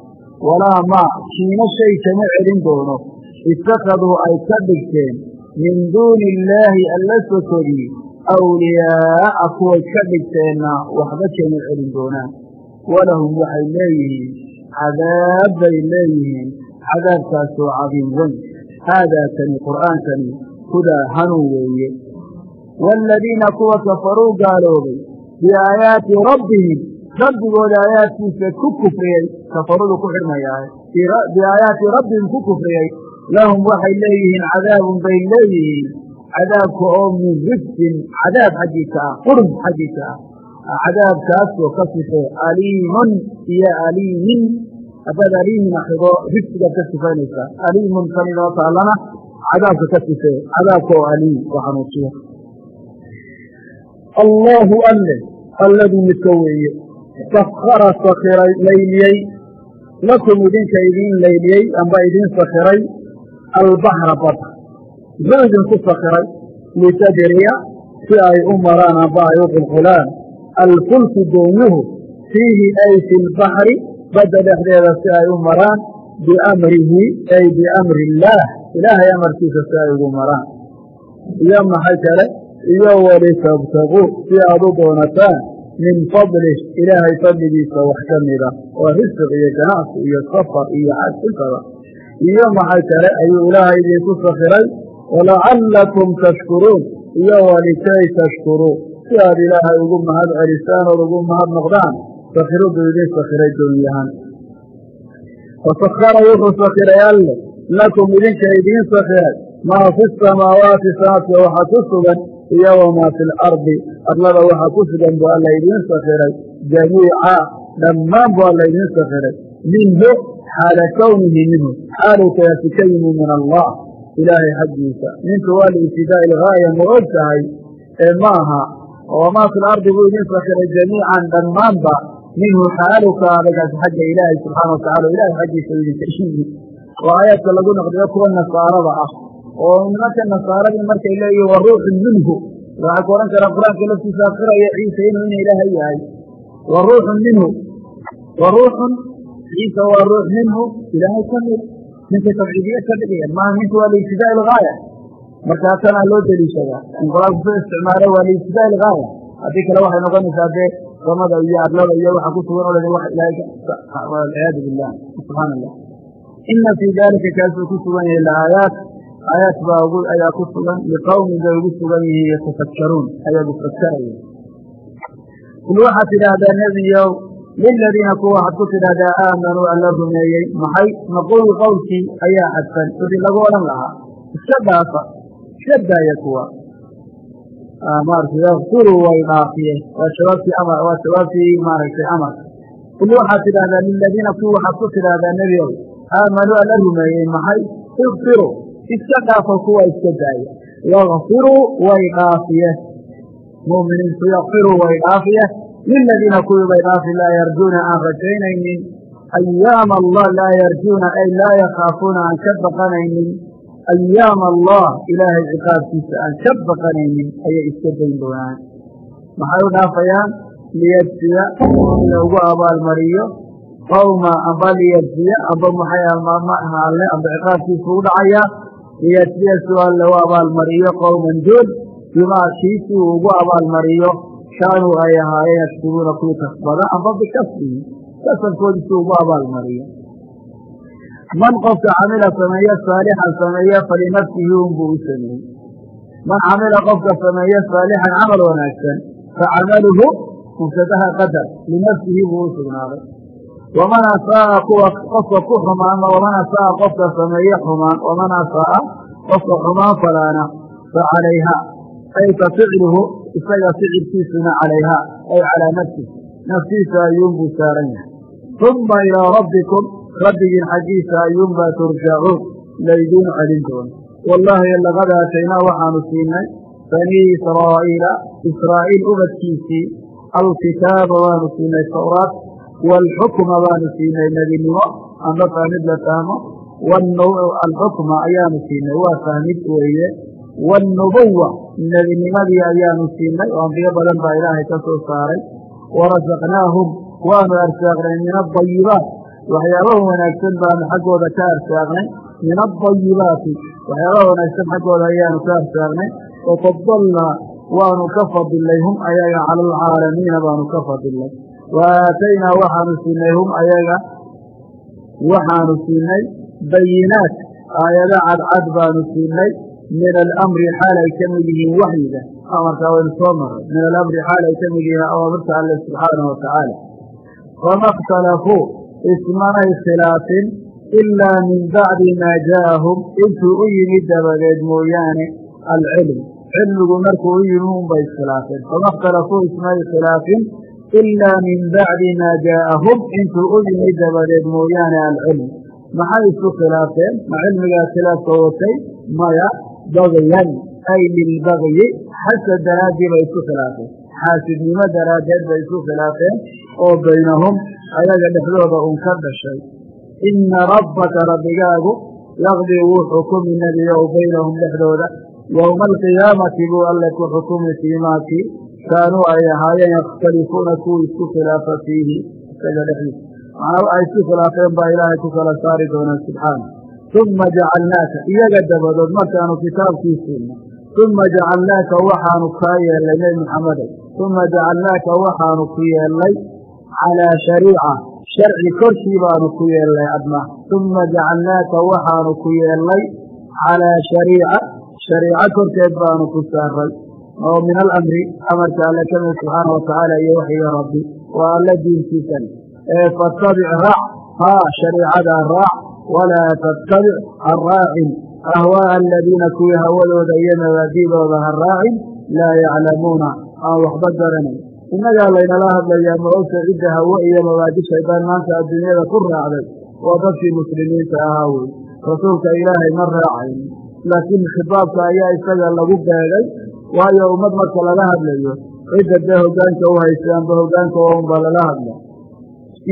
Walaa maa kiina shay kama celin doono. Ittakhaduu ay ka dhigteen. Min duuni illaahi alla sokodii awliyaa'a kuway ka dhigteenna waxba kama celin doonaan. Walahum waxay leeyihiin cadaab bay leeyihiin. Cadaabkaasoo cadiim weyn. Haadaa kani qur'aankani hudaa hanuun weeye waaladiina kuwa kafaruu gaaloobay biaayaati rabbihim rabbigooda aayaadkiisa ku kufriyey kafarudu ku xidhmayaaye biaayaati rabbihim ku kufriyey lahum waxay leeyihiin cadaabun bay leeyihiin cadaabka oo min rijsin cadaab xaggiisa ah qurb xaggiisa ah cadaabkaasoo ka sifee aliimun iyo aliimin haddaad aliimin akrido rijsigaad ka sifaynaysaa aliimun kan inoo cadaabka ka sifee cadaabka oo aliim oo xanuujiya allaahu alle alladuu midka weeye sakhara sakiray layliyey lakum idinka idiin layliyey amba idiin sakiray albahra badr muxuu idinku sakiray litadriya si ay u maraan amba ay u qulqulaan alfulku doonyuhu fiihi ay fi lbaxri badda dhexdeeda si ay u maraan biamrihi ay biamri illaah ilaahay amarkiisa si ay ugu maraan iyo maxay kale iyo walitabtaguu si aad u doonataan min fadlih ilaahay fadligiisa wax ka mida oo risq iyo ganacsi iyo safar iyo xaj iyo maxay kale ayuu ilaahay idinku sakiray walacallakum tashkuruun iyo walikay tashkuruu si aad ilaahay ugu mahad celisaan ood ugu mahad noqdaan sakirudu idin sakiray doonyahan fasakara wuxuu sakiray alle lakum idinka idiin sakiray maa fi samaawaati sanaadka waxa ku sugan iyo wamaa fi lardi arlada waxa ku sugan buu alla idiin sakiray jamiica dhammaan buu alla idiin sakiray minhu xaala kownihi minhu. Xaaluu kaasi ka yimi min allah ilaahay xaggiisa. Mintu waa liibtidaa'i ilgaaya ma og tahay ee ma aha. Wamaa fi lardi buu idiin sakiray jamiican dhammaanba minhu xaalu ka adagaasi xagga ilaahay subxaana watacala ilahay xaggiisa idinka yimi waa aayaadka lagu naqdiyo kuwa nasaarada ah oo nimanka nasaaradii markay leeyihiin wa ruuxun minhu. Waxay ku odhan karaan qur'aanka laftiisa akiraya ciise inuu ina ilaahay yahay. Wa ruuxun minhu. Wa ruuxun ciisa waa ruux minhu. Ilaahay ka mid. Ninkay tabciidiye ka dhigayaan maaha ninku waa liibtidaa ilgaaya markaa tanaa loo deliishadaa in qur'aanku ku isticmaalo waa liibtidaa ilgaaya haddii kale waxay noqonaysaa dee samada iyo adlada iyo waxa ku sugan o dhan wax ilaahay walciyaadu billah subxaana allah ina fii daalika kaasuu ku sugan yahay laaayaat aayaat baa ayaa ku sugan liqowmin bay ugu sugan yihiin yatafakkaruun ayagu fakaraya kul waxaad tidhaahdaa nebiyow liladiina kuwa waxaad ku tidhahdaa aamanuu alla rumeeyey maxay? Naquulu qowlkii ayaa xadfan wixii lagu odhan lahaa. Iska dhaafa iska daaya kuwa. Maarata yakfiruu way dhaafiye waa jawaabtii amar waa jawaabtii maaragtay amarka kul waxaad tidhahdaa liladiina kuwa waxaad ku tidhaahdaa nebiyow aamanuu alla rumeeyey maxay? Ikfiruu iska dhaafo kuwa iska daaya. Yakfiruu way dhaafiye mu'miniintu yakfiruu way dhaafiye liladiina kuwii bay dhaafi laa yarjuuna aan rajaynaynin. Ayaama allah laa yarjuuna ay laa yakhaafuuna aan ka baqanaynin. Ayaama allah ilaahay ciqaabkiisa aan ka baqanaynin ayay iska dayn doonaan. Maxay u dhaafayaan? Liyajziya in ugu abaalmariyo. Qowma amba liyajziya amba maxay alle amba ciqaabkiisa u dhacayaa liyajziya si alle u abaalmariyo qowman duul bimaa kiisi uu ugu abaalmariyo kaanuu ay ahaayeen yaktubuuna kuwii kasbada amba kasabkoodi si ugu abaalmariyo man qofka camila sameeye saalixan sameeye falinafsihi unbuu u sameeyey. Man camila qofka sameeye saalixan camal wanaagsan facamaluhu mubtadaha qadar linafsihi buu u sugnaaday waman asaaa kuwa qofka ku xumaan waman asaaa qofka sameeye xumaan waman asaaa qofka xumaan falaana facalayha ay fa ficluhu isaga ficilkiisuna calayha ay calaa nafsi naftiisa ayuunbuu saaran yahay uma ilaa rabbikum rabbigiin xaggiisa ayuunbaa turjacuun laydiin celin doono wallaahi laqad aataynaa waxaanu siinay banii israa'iila israa'iil ubadkiisii alkitaaba waanu siinay tawraat waalxukma baanu siinay nebinimo amba fahmid la fahmo alxukma ayaanu siinay waa fahmid weeye waannubuwa nebinimadii ayaanu siinay oo ambiyo badan baa ilaahay ka soo saaray warasaqnaahum waanu arsaaqnay min adayibaat waxyaabaha wanaagsan baanu xaggooda ka arsaaqnay min adayibaati waxyaabaha wanaagsan xaggooda ayaanu ka arsaaqnay wafadalnaa waanu ka fadilnay hum ayaga cala alcaalamiina baanu ka fadilnay wa aataynaa waxaanu siinay hum ayaga waxaanu siinay bayinaat aayado cadcad baanu siinay min alamri xaal ay ka mid yihiin waxyiga amarkaa waynu soo maray min alamri xaal ay ka mid yihiin awaamirta alle subxaanahu watacaala fama اkhtalafuu ismanay khilaafin ilaa min bacdi maa jaa'ahum intuu u yimid dabadeed mooyaane alcilm. Cilmigu markuu u yimi unbay iskhilaafeen fama اkhtalafuu ismay khilaafin ilaa min bacdi maa jaa'ahum intuu u yimid dabadeed mooyaane alcilm maxay isku khilaafeen ma cilmigaa khilaafka watay maya bagyan ay lilbagyi xasad daraaddii bay isku khilaafeen xaasidnimo daraaddeed bay isku khilaafeen oo baynahum ayaga dhexdooda uun ka dhashay ina rabbaka rabbigaagu yaqdii wuu xukumi nebiyow baynahum dhexdooda yowma alqiyaamati buu alle ku xukumi fiimaakii kaanuu ay ahaayeen yakhtalifuuna kuwii isku khilaafa fiihi isaga dhexdiisa macnaa waxay isku khilaafeen baa ilaahay ku kala saari doonaa subxaana uma jacalnaaka iyaga dabadood markaanu kitaabkii siinay uma jacalnaaka waxaanu kaa yeelnay nebi maxamedow uma jacalnaaka waxaanu ku yeelnay calaa shariica sharci korkii baanu ku yeelnay adna uma jacalnaaka waxaanu ku yeelnay calaa shariica shariico korkeed baanu ku saaray oo min alamri amarka alle ka mid subxaana watacaala iyo waxyiga rabbi waa alla diinkiisan ee fattabic raac haa shariicadaa raac walaa tattabic ha raacin ahwaa'a aladiina kuwii hawadooda iyo mabaadi'dooda ha raacin laa yaclamuuna. Aan waxba garanayn. Innagaa laynala hadlayaa ma ogta cidda hawo iyo mabaadi shaydaan maanta adduunyada ku raacday. Waa dadkii muslimiinta ahaa wey. Rasuulka ilaahay ma raacayn. Laakiin khitaabka ayaa isaga lagu beegay waayo ummad marka lala hadlayo cidda dee hoggaanka u haystaanba hoggaanka unba lala hadla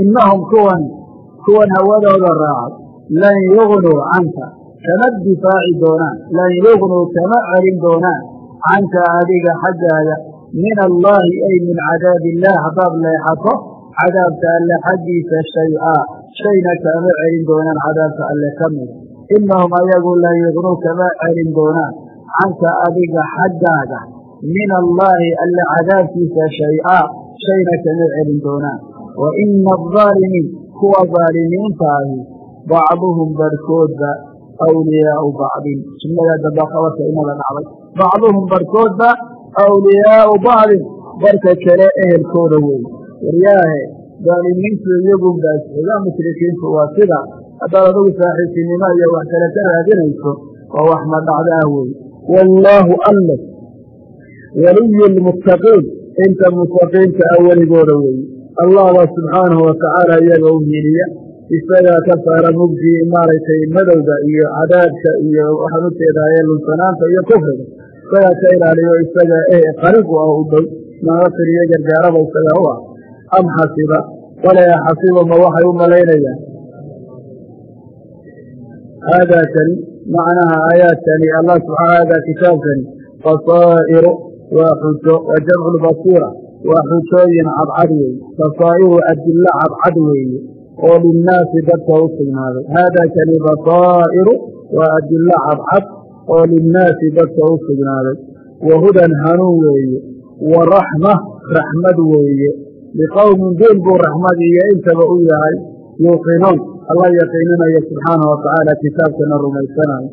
innahum kuwan kuwan hawadooda raacay lan yugnuu canka kama difaaci doonaan lan yugnuu kama celin doonaan canka adiga xaggaaga min allaahi ay min cadaabi illaah haddaad leexato cadaabka alle xaggiisa shay-a shayna kama celin doonaan cadaabka alle ka mida innahum ayagu lan yugnuu kama celin doonaan canka adiga xaggaaga min allaahi alle cadaabkiisa shay-a shayna kama celin doonaan wa ina aldaalimiin kuwa daalimiintaahi bacduhum barhkoodba awliyaau bacdin jumlada damba khabarka inada dhacday bacduhum barhkoodba awliyaau bacdin barka kale ehelkooda weeye waryaahe daalimiintu iyagunbaas ogaa mushrikiintu waa sida haddaad adugu saaxiibtinimo iyo wax kale ka raadinayso waa wax madhacda ah weeye wallaahu alle waliyu lmuttaqiin inta muttaqiinta ah weligooda weeye allah baa subxaanahu watacaala iyaga u hiiliya isagaa ka saara mugdii maaragtay madowga iyo cadaabka iyo waxaan u jeedaaye lunsanaanta iyo kufriga isagaa ka ilaaliyo isaga eh qarigu ah u dhow naasir iyo gargaaraba isagaa u ah am xasiba wale xasiba ma waxay u malaynayaan haadaa kani macnaha aayaadkani allah subxaana haadaa kitaabkani basaa'iru waa xujo wa jamcu lbasiira waa xujooyin cadcad weeye basaa'iru adillo cadcad weeye oo linnaasi dadka u sugnaaday haadaa kani basaa'iru waa adillo cadcad oo linnaasi dadka u sugnaaday wa hudan hanuun weeye wa raxma raxmad weeye liqowmin duul buu raxmad iyo intaba u yahay yuuqinuun alla yaqiininaya subxaana wa tacaala kitaabkana rumaysanayo.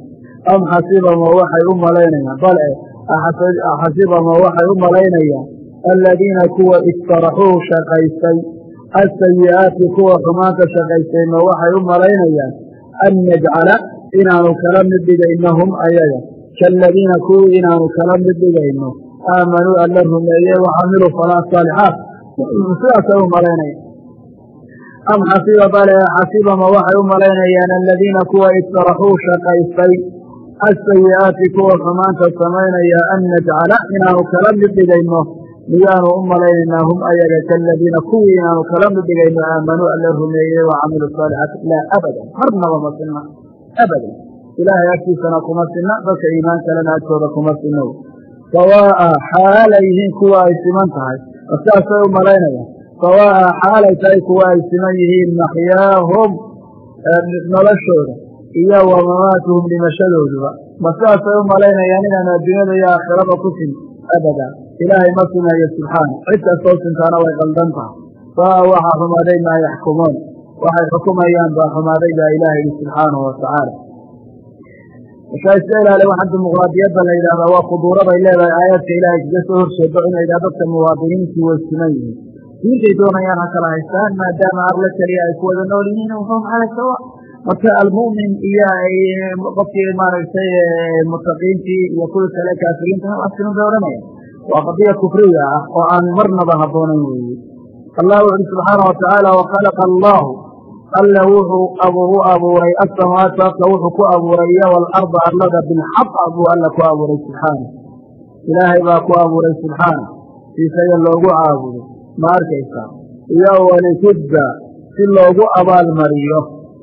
Am xasibama waxay u malaynayaan? Bal e xasibama waxay u malaynayaan? Aladiina kuwa istaraxuu shaqaystay asayi'aati kuwa xumaanta shaqaystay ma waxay u malaynayaan? An najcala inaanu kala mid dhigaynahum ayaga. Kaaladiina kuwii inaanu kala mid dhigayno. Aamanuu alla rumeeye wacamiluu falaa saalixaat sidaasay u malaynayaan am xasiba bale xasibama waxay u malaynayaan aladiina kuwa istaraxuu shaqaystay asayi'aati kuwa xumaanta samaynaya an najcala inaanu kala mid dhigayno miyaanu u malaynaynaa hum ayaga kaaladiina kuwii inaanu kala mid dhigayno aamanuu alla rumeeyey wa camiluu saalixaati laa abadan marnaba ma sinna abadan ilaahay agtiisana kuma sinna dadka iimaan kalena agtooda kuma sinno sawaa'a xaalay yihiin kuwa ay siman tahay saasay u malaynayaan sawaa'a xaalay tahay kuwa ay siman yihiin maxyaahum noloshooda iyo wa mamaatuhum dhimashadooduba. Ma sidaasay u malaynayaan inaanu adduunyada iyo aakhirada ku sin abada. Ilaahay ma simeeyo subxaana. Cid kastoo sintaana way qaldan tahay. Saa waxaa xumaaday maa yaxkumuun waxay xukumayaan baa xumaaday baa ilaaha yihi subxaanahu watacaala markaa iska ilaali waxaa dimuqraadiyadda la yidhahdaa waa khuduuraday leedahay aayaadka ilaahay kaga soo horjeedo in la yidhaha dadka muwaadiniintii way siman yihiin diintay doonayaan ha kala haystaan maadaama arla keliya ay ku wada nool yihiin wuxuu maxaa sawa marka almu'min iyo qofkii maaragtay mutaqiintii iyo kuwii kale kaafiriinta asirin bay odhanaya waa qadiya kufriga ah oo aan marnaba habboonayn weeye allah wuxu uhi subxaana watacaala wakhalaqa allahu. Alla wuxuu u abuuray asamawaati afka wuxuu ku abuuray iyo waalarda arlada bilxaq buu alla ku abuuray subxaana ilaahay baa ku abuuray subxaana si loogu caabudo ma arkaysaa iyo walitujza si loogu abaalmariyo.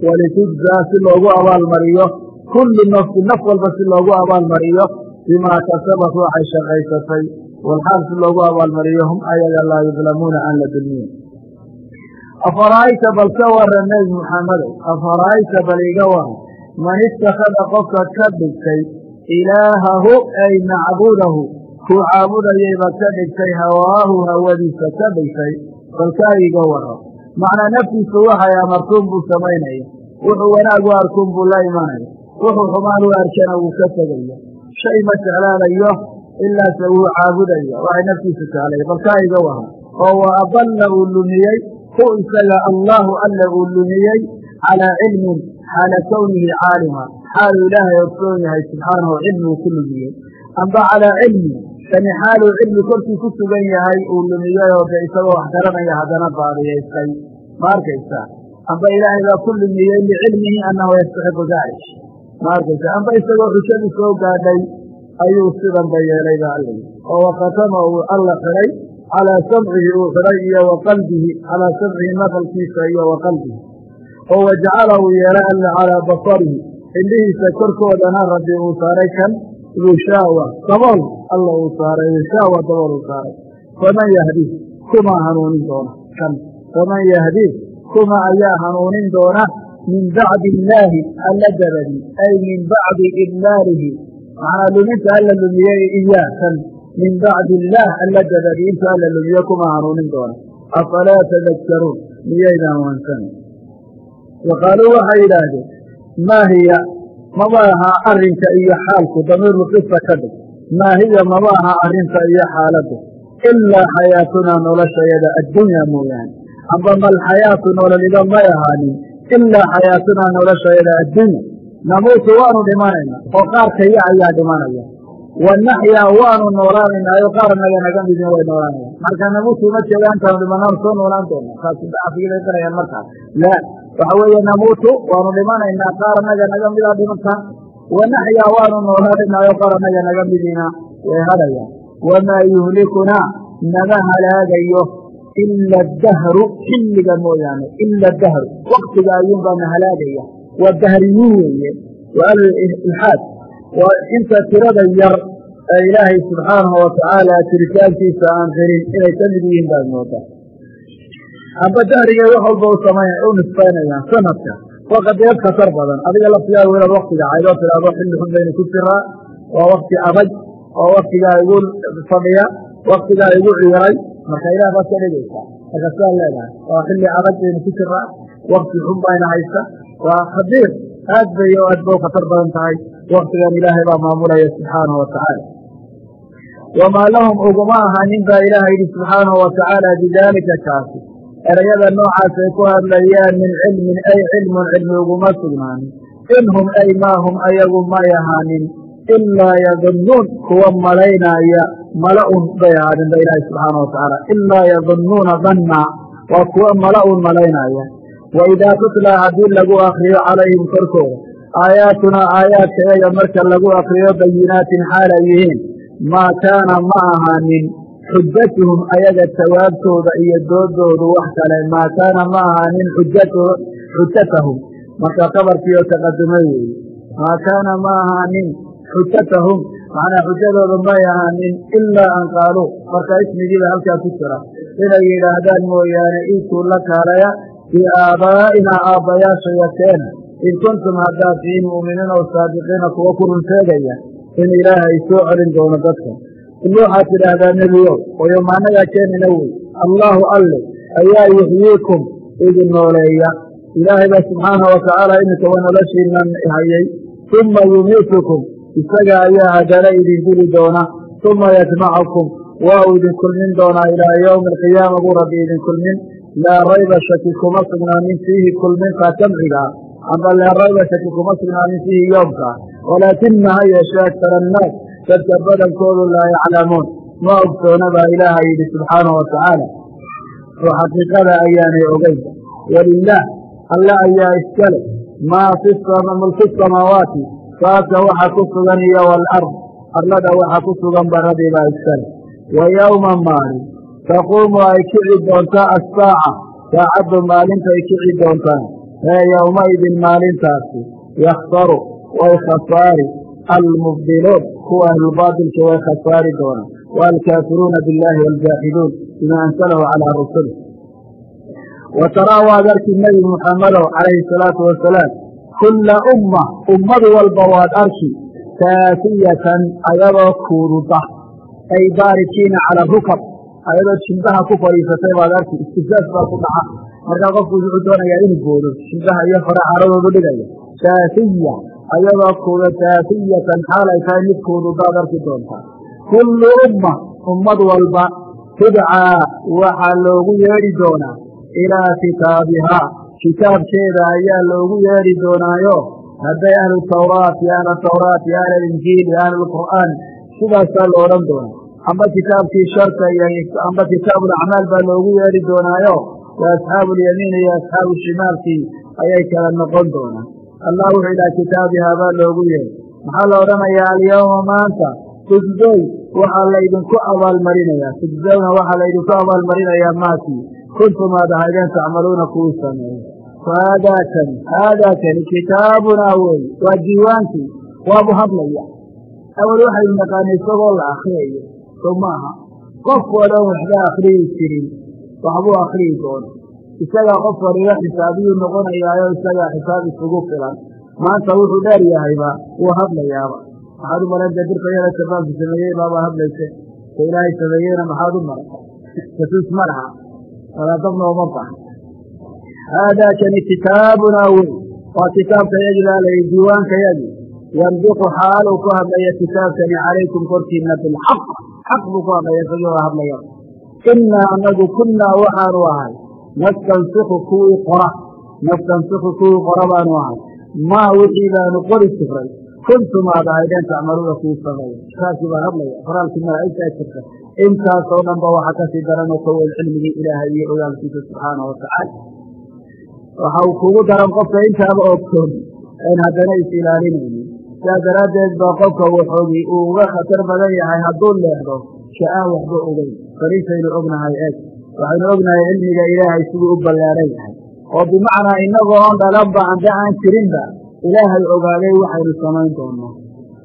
Walitujzaa si loogu abaalmariyo. Kullu nafsi naf walba si loogu abaalmariyo. Bimaa kasabat waxay shaqaysatay. Walxaal si loogu abaalmariyo. Hum ayaga laa yudlamuuna aan la dulmiyin afara'ayta bal ka waran nebi muxamedow afara'ayta bal iga waran man ittakhada qofka ka dhigtay ilaahahu ay macbudahu kuu caabudayayba ka dhigtay hawaahu hawadiisa ka dhigtay balkaa iga waran macnaa naftiisu waxay amartuun buu samaynaya. Wuxuu wanaag u arkuun buu la imanaya. Wuxuu xumaan u arkana wuu ka tegaya. Shay ma jeclaanayo ilaase wuu caabudaya. Waxay naftiisu jeclaya balkaa iga waran oo wa adalla uu lumiyey. Hu isaga allaahu alla uu lumiyey calaa cilmin xaala kownihi caalima. Xaaluu ilaahay ogsoon yahay subxaanahu cilmiguu ku lumiyey. Amba calaa cilmi kani xaaluu cilmi korkii ku sugan yahay uu lumiyey oo de isagoo wax garanaya haddana baadiyaystay ma arkaysaa amba ilaahay baa ku lumiyey licilmihi annahu yastaxiqu dalik ma arkaysa? Amba isagoo xujadii soo gaadhay ayuu sidanba yeelay ba alla oo wakatama uu alla xidhay calaa samcihi uu xidhay iyo wa calaa samcihi maqalkiisa iyo wa qalbihi. Oo wajacala uu yeelay alla calaa basarihi indhihiisa korkoodana rabbi uu saaray kan bushaawa dabool. Alla uu saaray. Bushaawa dabool uu saaray. Faman yahdii kumaa hanuunin doona. Kan. Faman yahdii kuma ayaa hanuunin doona? Min bacdi illaahi alla dabadi. Ay min bacdi idlaalihi macnaa luminta alla lumiyey iyaa kan. Min bacdi illaah alla dabadi. Inta alla lumiye kuma hanuunin doona. Afalaa tadakkaruun. Miyaydaan waansanan wa waxay yidhaahdeen maa hiya maba aha arrinka iyo xaalku damiiru qisa ka dhig. Maa hiya maba aha arrinta iyo xaaladdu. Ilaa xayaatunaa noloshayada addunyaa mooyaane. Amba mal xayaatu nololiba may ahaanin ilaa xayaatunaa noloshayada addunya namuutu waanu dhimanayna oo qaarkaya ayaa dhimanaya. Wa naxyaa waanu noolaanaynaayo qaar naga naga midin way noolaanayaan. Marka namuutu ma jeeda intaanu dhimanaan soo noolaan doona. Kaasafigibay qarayaan markaas. Laa waxa weeye namuutu waanu dhimanaynaa qaar naga naga midaa dhimantaa wa naxyaa waanu noolaanaynaayo qaar naga naga midina way hadhayaan wamaa yuhlikunaa nama halaagayo ila dahru xilliga mooyaane ila dahru waktiga ayuunbaa na halaagaya. Waa dahriyin weeye waa alilxaad waa inta tirada yar ee ilaahay subxaanahu watacaala tiritaankiisa aan qirin inay ka mid yihiin baad moodaa amba dahrigay wax walba u samay u nisbaynayaan sanadka. Waa qadiyad khatar badan. Adiga laftigaa welaad waktiga caydoo tidhaahdo xilli xun ku jiraa waa wakti adag oo waktigaa igu fadhiya waktigaa igu ciiray marka ilaah baad ka dhigaysaa marka sidaa leedahay waa xilli adag baynu ku jiraa wakti xun bayna haysta. Waa khadiir aad bay oo aad ba u khatar badan tahay. Waktigan ilaahay baa maamulaya subxaanahu watacaala wamaa lahum uguma ahanin baa ilaaha yidhi subxaanahu watacaala bidaalika kaasi erayada noocaas ay ku hadlayaan min cilmin ay cilmun cilmi uguma sugnaanin in hum ay maa hum ayagu may ahaanin ilaa yadunnuun kuwa malaynaya mala-un bay ahaadeen ba ilaahi subxaana watacaala ilaa yadunnuuna dannaa waa kuwa mala-un malaynaya. Wa idaa tutlaa haddii lagu akriyo calayhim korkooda aayaatunaa aayaadka iyaga marka lagu akriyo bayinaatin xaal ay yihiin maa kaana ma ahaanin xujatuhum ayaga jawaabtooda iyo doodoodu wax kale. Maa kaana ma ahaanin xujatahum. Marka qabarkiioo taqadumay weeye maa kaana ma ahaanin xujatahum. Macnaa xujadooda may ahaanin ilaa an qaaluu marka ismigiiba halkaa ku jira. Inay yidhaahdaan mooyaane iituu la kaalaya biaabaa'inaa aabbayaashaya keena in kuntum haddaad tihiin mu'miniina oo saadiqiina kuwa ku run sheegaya in ilaahay soo celin doono dadka il waxaad tidhaahdaa nebiyow oyo maanagaa keenina wey allaahu alle ayaa yuxyiikum idin nooleeya. Ilaahay baa subxaana watacaala iminka wa noloshiinan hayay. Uma yumiitukum isaga ayaa hadana idin dili doona. Uma yajmacukum waa uu idin kulmin doonaa ilaa yowmi alqiyaama buu rabbi idin kulmin. Laa rayba shaki kuma sugnaanin fiihi kulmintaa jamcigaa amba laa rayba shaki kuma sugnaanin fiihi yoomkaa walaakina ha yeeshee aktara annaas dadka badankoodu laa yaclamuun ma ogsoona baa ilaaha yidhi subxaanahu watacaala oo xaqiiqada ayaanay ogeyn. Walilaah alle ayaa iskale maa fi samaawaati saasa waxa ku sugan iyo waalard arlada waxa ku sugan baradii baa iskale wa yowma maalin taquumu ay kici doontaa assaaca. Saacaddu maalintay kici doontaan. Ee yowmaidin maalintaasi yakhsaru way khasaari almubdiluun kuwa ahlulbaatilka way khasaari doonaan waalkaafiruuna billaahi waljaaxiduun bima ansalahu calaa rusuli wa taraa waad arki nebi muxammadow calayhi asalaatu wasalaam kulla umma ummad walba waad arki kaafiyatan ayadoo kuuruda ay baarikiina cala rukab ayadoo jimdaha ku fadhiisatay baad arki istisaas baa ku dhaca markaa qofku wuxuu doonayaa inuu boodo jimdaha iyo fara caradoodu dhigaya kaafiya ayadoo kuuda kaasiyatan xaal ay tahay mid kuududaad arki doontaa. Kullu umma ummad walba tudcaa waxaa loogu yeedhi doonaa. Ilaa kitaabihaa kitaabkeeda ayaa loogu yeedhi doonaayo. Hadday ahlu tawraat iyo ahla tawraat iyo ahla injiil iyo ahlulqur'aan sidaasaa lo odhan doonaa. Amba kitaabkii sharka iyo amba kitaabulacmaal baa loogu yeedhi doonaayo. Wa asxaabu ulyamiin iyo asxaabu shimaalkii ayay kala noqon doonaan allah wuxuu ilaa kitaabihaa baa loogu yeedhi maxaa la odhanayaa alyawma maanta? Tujzoy waxaa laydinku abaalmarinayaa. Tujzowna waxaa laydinku abaalmarinayaa maakii kuntum aad ahaydeen tacmaluuna kuwii sameeyey. Fahaadaakani haadaakani kitaabunaa wey. Waa diiwaankii waabu hadlaya awal waxaynu naqaanay isagoo la akriyayo so maaha qof wadan waxba akriyi jirin waxbuu akriyi doono isagaa qof waliba xisaabiyuu noqonayaayo isagaa xisaab isugu filan. Maanta wuxuu dheer yahayba wuu hadlayaaba. Maxaad u dee dirka yada shabaabku sameeyey baabaa hadlaysa ka ilaahay sameeyeyna maxaad u maran jasuus ma laha. Walaadabna uma bax haadaa kani kitaabunaa wey waa kitaabkayagi baa layi diiwaankayagi yandiqu xaaluu ku hadlaya kitaabkani calaykum korkiina bilxaq. Xaq buu ku hadlaya isagii hadlaya innaa anagu kunnaa waxaanu ahay nastansiku kuwii qora nastansiku kuwii qora baanu ahay maa wixii baanu qori jiray kuntum aad ahaydeen tacmaluuna kuwii sameeya saasii baa hadlaya qoraalkii malaa'igtaa jirta intaasoo dhan ba waxa ka sii daranoo ka weyn cilmigii ilaahay iyo ogaalkiisa subxaana watacaala waxa uu kugu daran qofka intaaba ogsoon an haddana is ilaalinaynin sidaa daraaddeed baa qofka waxoogi uu uga khatar badan yahay hadduu leexdo sha-aan waxba ogeyn fariisaynu ognahay eeg waxaynu ognahay cilmiga ilaahay siduu u ballaaran yahay oo bimacnaa inagoo on dhalanba amba aan jirinba ilaahay ogaaday waxaynu samayn doonno.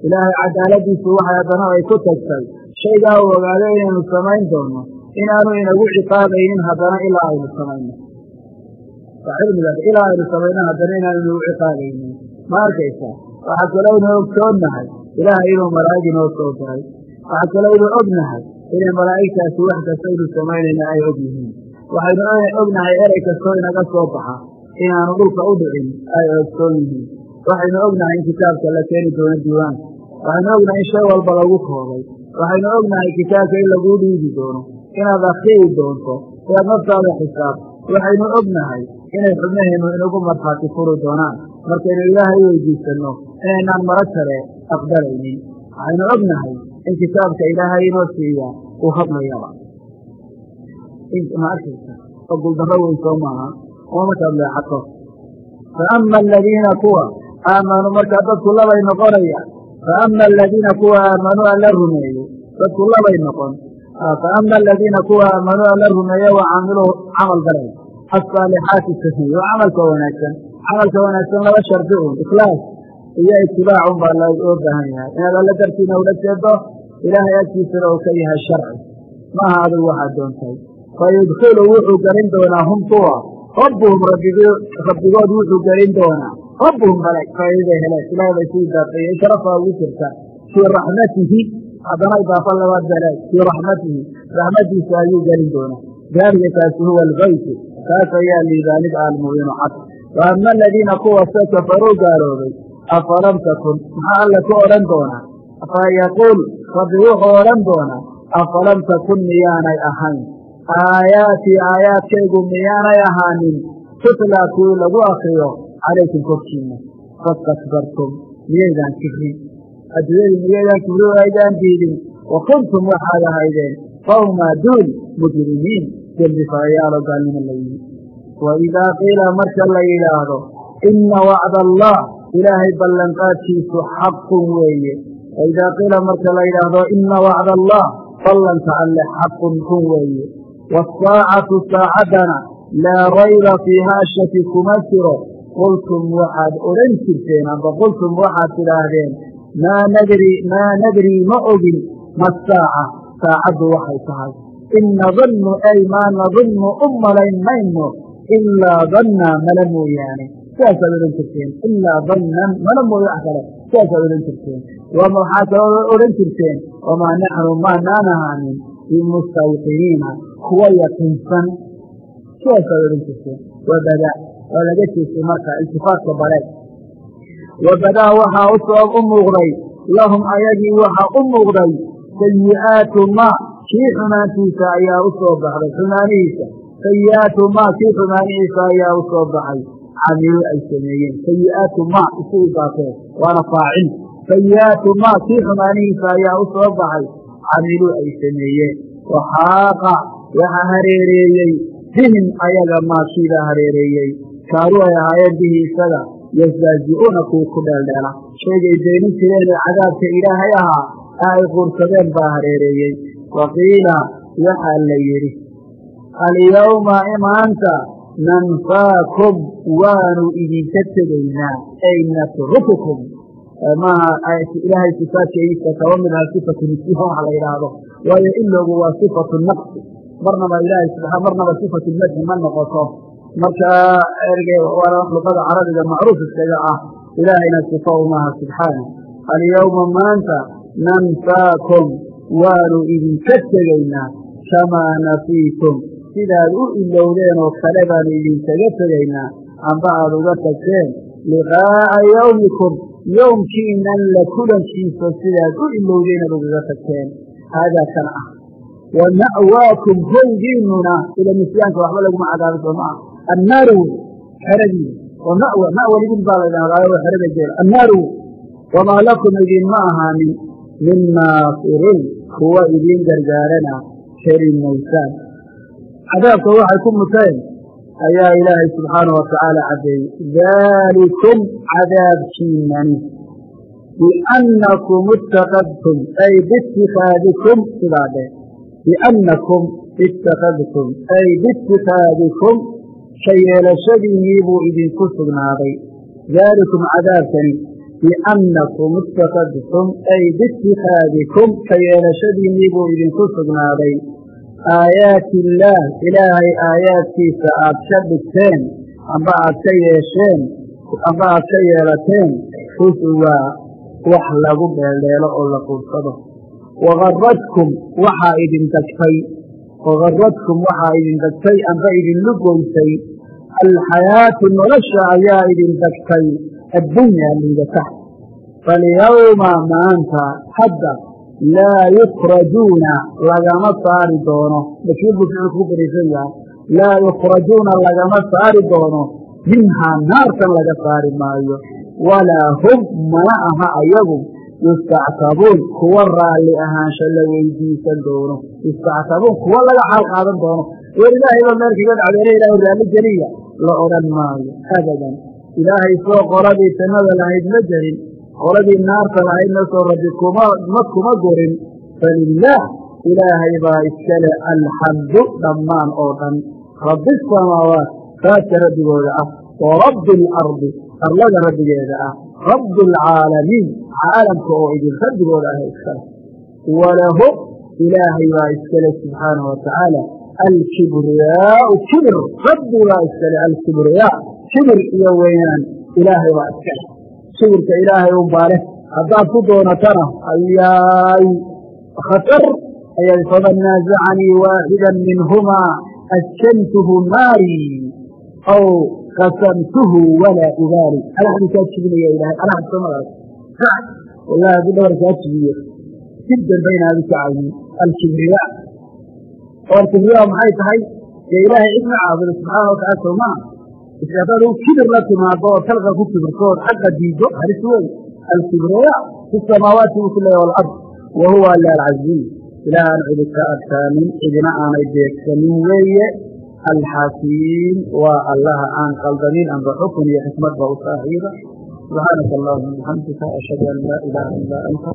Ilaahay cadaaladiisu waxay haddana ay ku tagtay shaygaa uu ogaaday inaynu samayn doonno inaanu inagu ciqaabaynin haddana ilaa aynu samayno. Ilaa aynu samayno haddana inaanu inagu ciqaabaynin ma arkaysaa waxaa kalownu ogsoonnahay ilaahay inuu malaa'ig inoo soo diray. Waxaa kalownu ognahay inay malaa'igtaasi wax kastaynu samaynayna ay og yihiin waxaynu ognahay erey kastoo inaga soo baxa inaanu dhulka u dhicin ay ogsoon yihiin waxaynu ognahay in kitaabka la keeni doono diiwaanka waxaynu ognahay in shay walba lagu koobay waxaynu ognahay kitaabka in laguu dhiibi doono inaad akriyi doonto inaad naftaada xisaab waxaynu ognahay inay xubnaheennu inagu markhaati furi doonaan markaynu ilaahay weydiisanno inaynaan maro kale aqbalaynin waxaynu ognahay in kitaabka ilaahay inoo siiya uu hadlayaba ma arkaysa? Oo guldaro weyn soo maaha oo markaad leexato fa ama aladiina kuwa aamanuu markaa dadku labay noqonaya. Fa ama aladiina kuwa aamanuu alla rumeeyey dadku labay noqon. Fa ama aladiina kuwa aamanuu alla rumeeye wa camiluu camal galay. Asaalixaati waa camalka wanaagsan. Camalka wanaagsan laba shardi un ikhlaas iyo itibaacun baa loo baahan yahay. Inaad alla dartiina ula jeedo ilaahay agtiisana uu ka yahay sharci. Maaha adigu waxaad doontay. Fayudkilu wuxuu gelin doonaa hum kuwa. Rabbuhum rabbigood wuxuu gelin doonaa. Rabbuhum bale faa'iiday heleen ilahay bay sii daafeeye sharafaa ugu jirta. Fii raxmatihi haddana idaafa labaad bale fii raxmatihi raxmadiisa ayuu gelin doonaa. Daalika kaasi huwa albaytu kaas ayaa liibaanid aalmubiinu cad. Wa ama aladiina kuwa se kafaruu gaaloobay afalam takun maxaa alle ku odhan doonaa fa yaquul rabbi wuxuu odhan doonaa afalam takun miyaanay ahayn aayaatii aayaadkaygu miyaanay ahaanin tutlaa kuwii lagu akriyo calaykum korkiina fastakbartum miyaydaan kibrin adduunyadii miyaydaan kibrin aydaan diidin wa kuntum waxaad ahaydeen qawma duul mujrimiin dembifaayaaloo gaalnimo la yimi wa idaa qiila marka la yidhaahdo inna wacda allah ilaahay ballanqaadkiisu xaqun weeye. Wa idaa qiila marka la yidhaahdo inna wacda allah ballanka alle xaqun kun weeye. Waasaacatu saacaddana laa rayba fiihaa shaki kuma jiro. Qultum waxaad odhan jirteen amba qultum waxaad tidhaahdeen maa nadri maa nadrii ma ogin ma saaca. Saacaddu waxay tahay in nadunnu ay maa nadunnu u malayn mayno ilaa dannaa mala mooyaane sidaasaad odhan jirteen ilaa dannan mala mooye wax kale sidaasaad odhan jirteen waxaa kaloo odhan jirteen wamaa naxnu maanaan ahaanin bimustawqiniina kuwa yaqiinsan sidaasaad odhan jirteen wabadaa waa laga jeestay marka iltifaatka bareed wabadaa waxaa u soo u muuqday lahum ayagii waxaa u muuqday sayi'aatu maa kii xumaantiisa ayaa u soo baxday xumaanihiisa sayi'aatu maa kii xumaanihiisa ayaa u soo baxay camiluu ay sameeyeen sayi'aatu maa isu idaafee waana faacil sayi'aatu maa kii xumaanihiisa ayaa u soo baxay camiluu ay sameeyeen waxaaqa waxa hareereeyey bihim ayaga maakiibaa hareereeyey kaanuu ay ahaayeen bihi isaga yastahzi'uuna kuwii ku dheeldheela shaygay beenin jireen ee cadaabka ilaahay ahaa ee ay quursadeen baa hareereeyey wa qiila waxaa la yidhi alyawma maanta nansaakum waanu idinka tegaynaa ay natrukukum maaha ilaahay sifaadkiisa kaba mid aha sifatu nisbiha waxa la yidhaahdo waayo iloogu waa sifatu naqsi marnaba ilaahay subaa marnaba sifatu lmadhi ma noqoto marka erge waana luqada carabiga macruuf iskaga ah ilaahayna sifa umaha subxaana alyawma maanta nansaakum waanu idinka tegaynaa kamaa nafiikum sidaad u ilowdeen oo kale baanu idinkaga tegaynaa. Amba aada uga tagteen liqaa'a yawmikum yowmkiinan la kulankiisa sidaad u ilowdeen aad ugaga tagteen. Haadaa kan ah. Wa ma'waakum hoygiinuna ila nisyaanka waxba laguma cadaabi soo maa annaaru wey xeradiina wa mawa mawa libin baa la dhahdaa xerada jeel annaaru wamaa lakum idinma ahaanin min naasiriin kuwa idiin gargaarana heri maysaan cadaabka waxay ku muteen ayaa ilaahay subxaanahu watacaala caddeeyey daalikum cadaabkiinani biannakum itakadtum ay biitikaadikum sidaa dheh biannakum itakadtum ay biitikaadikum ka yeelashadiinnii buu idinku sugnaaday. Daalikum cadaabkani biannakum itakadtum ay biitikaadikum ka yeelashadiinnii buu idinku sugnaaday aayaati illaah ilaahay aayaadkiisa aad ka dhigteen amba aad ka yeesheen amba aad ka yeelateen husuwaa wax lagu dheeldheelo oo la quursado. Wagaradkum waxaa idin dagtay wagaradkum waxaa idin dagtay amba idinlu goysay alxayaatu nolosha ayaa idin dagtay addunyaa liidata. Falyawma maanta hadda laa yukrajuuna lagama saari doono. Bashiir buu ficil kugu bariisan yahay. Laa yukrajuuna lagama saari doono. Minhaa naartan laga saari maayo. Walaa hum mana aha ayagu. Yustactabuun kuwa raalli ahaansha la weydiisan doono. Yustactabuun kuwa laga xaal qaadan doono. Weer ilaahay ba meel kaga dhacdeere ilaahay raalli geliya. La odhan maayo. Abadan. Ilaahay soo qoladii jannada lahayd ma jerin qoladii naarta lahaydna soo rabbi kuma ma kuma gorin. Falilaah ilaahay baa iskale alxamdu dhammaan oo dhan. Rabbi asamaawaat raadka rabbigooda ah. Wa rabbi alardi arlada rabbigeeda ah. Rabbi alcaalamiin caalamka oo idin rabbigooda ah iskale. Walahu ilaahay baa iskale subxaanahu watacaala alkibriyaau kibir. Rabbi baa iskale alkibriyaa. Kibir iyo weynaan ilaahay baa iskale kibirka ilaahay un baa leh haddaad ku doonatana ayaay khatar ayay faman naasacanii waaxida minhumaa askantuhu naari aw qasamtuhu walaa ubaali. Alaxdu kaa jibinaya ilahay alaxd soo madarag wallahi haddii dhabar kaa jibiyo dib dambe inaadu kacaynin alkibriyaa oo alkibriyaa maxay tahay? Dee ilaahay cid ma caabudo subxaana watacala soo maa is haddaad u kibir la timaado oo talqa ku kibirto ood xaqa diido halis wey alkibriyaa fi samaawaati buu ku leeya walard wa huwa alla alcaziiz ilaah aan cidi ka adkaanin cidina aanay beegsanin weeye. Alxakiim waa allaha aan qaldamin amba xukun iyo xikmad ba u saaxiiba. Subxaanaka allahuma bixamdika ashhadu an laa ilaaha ilaa anta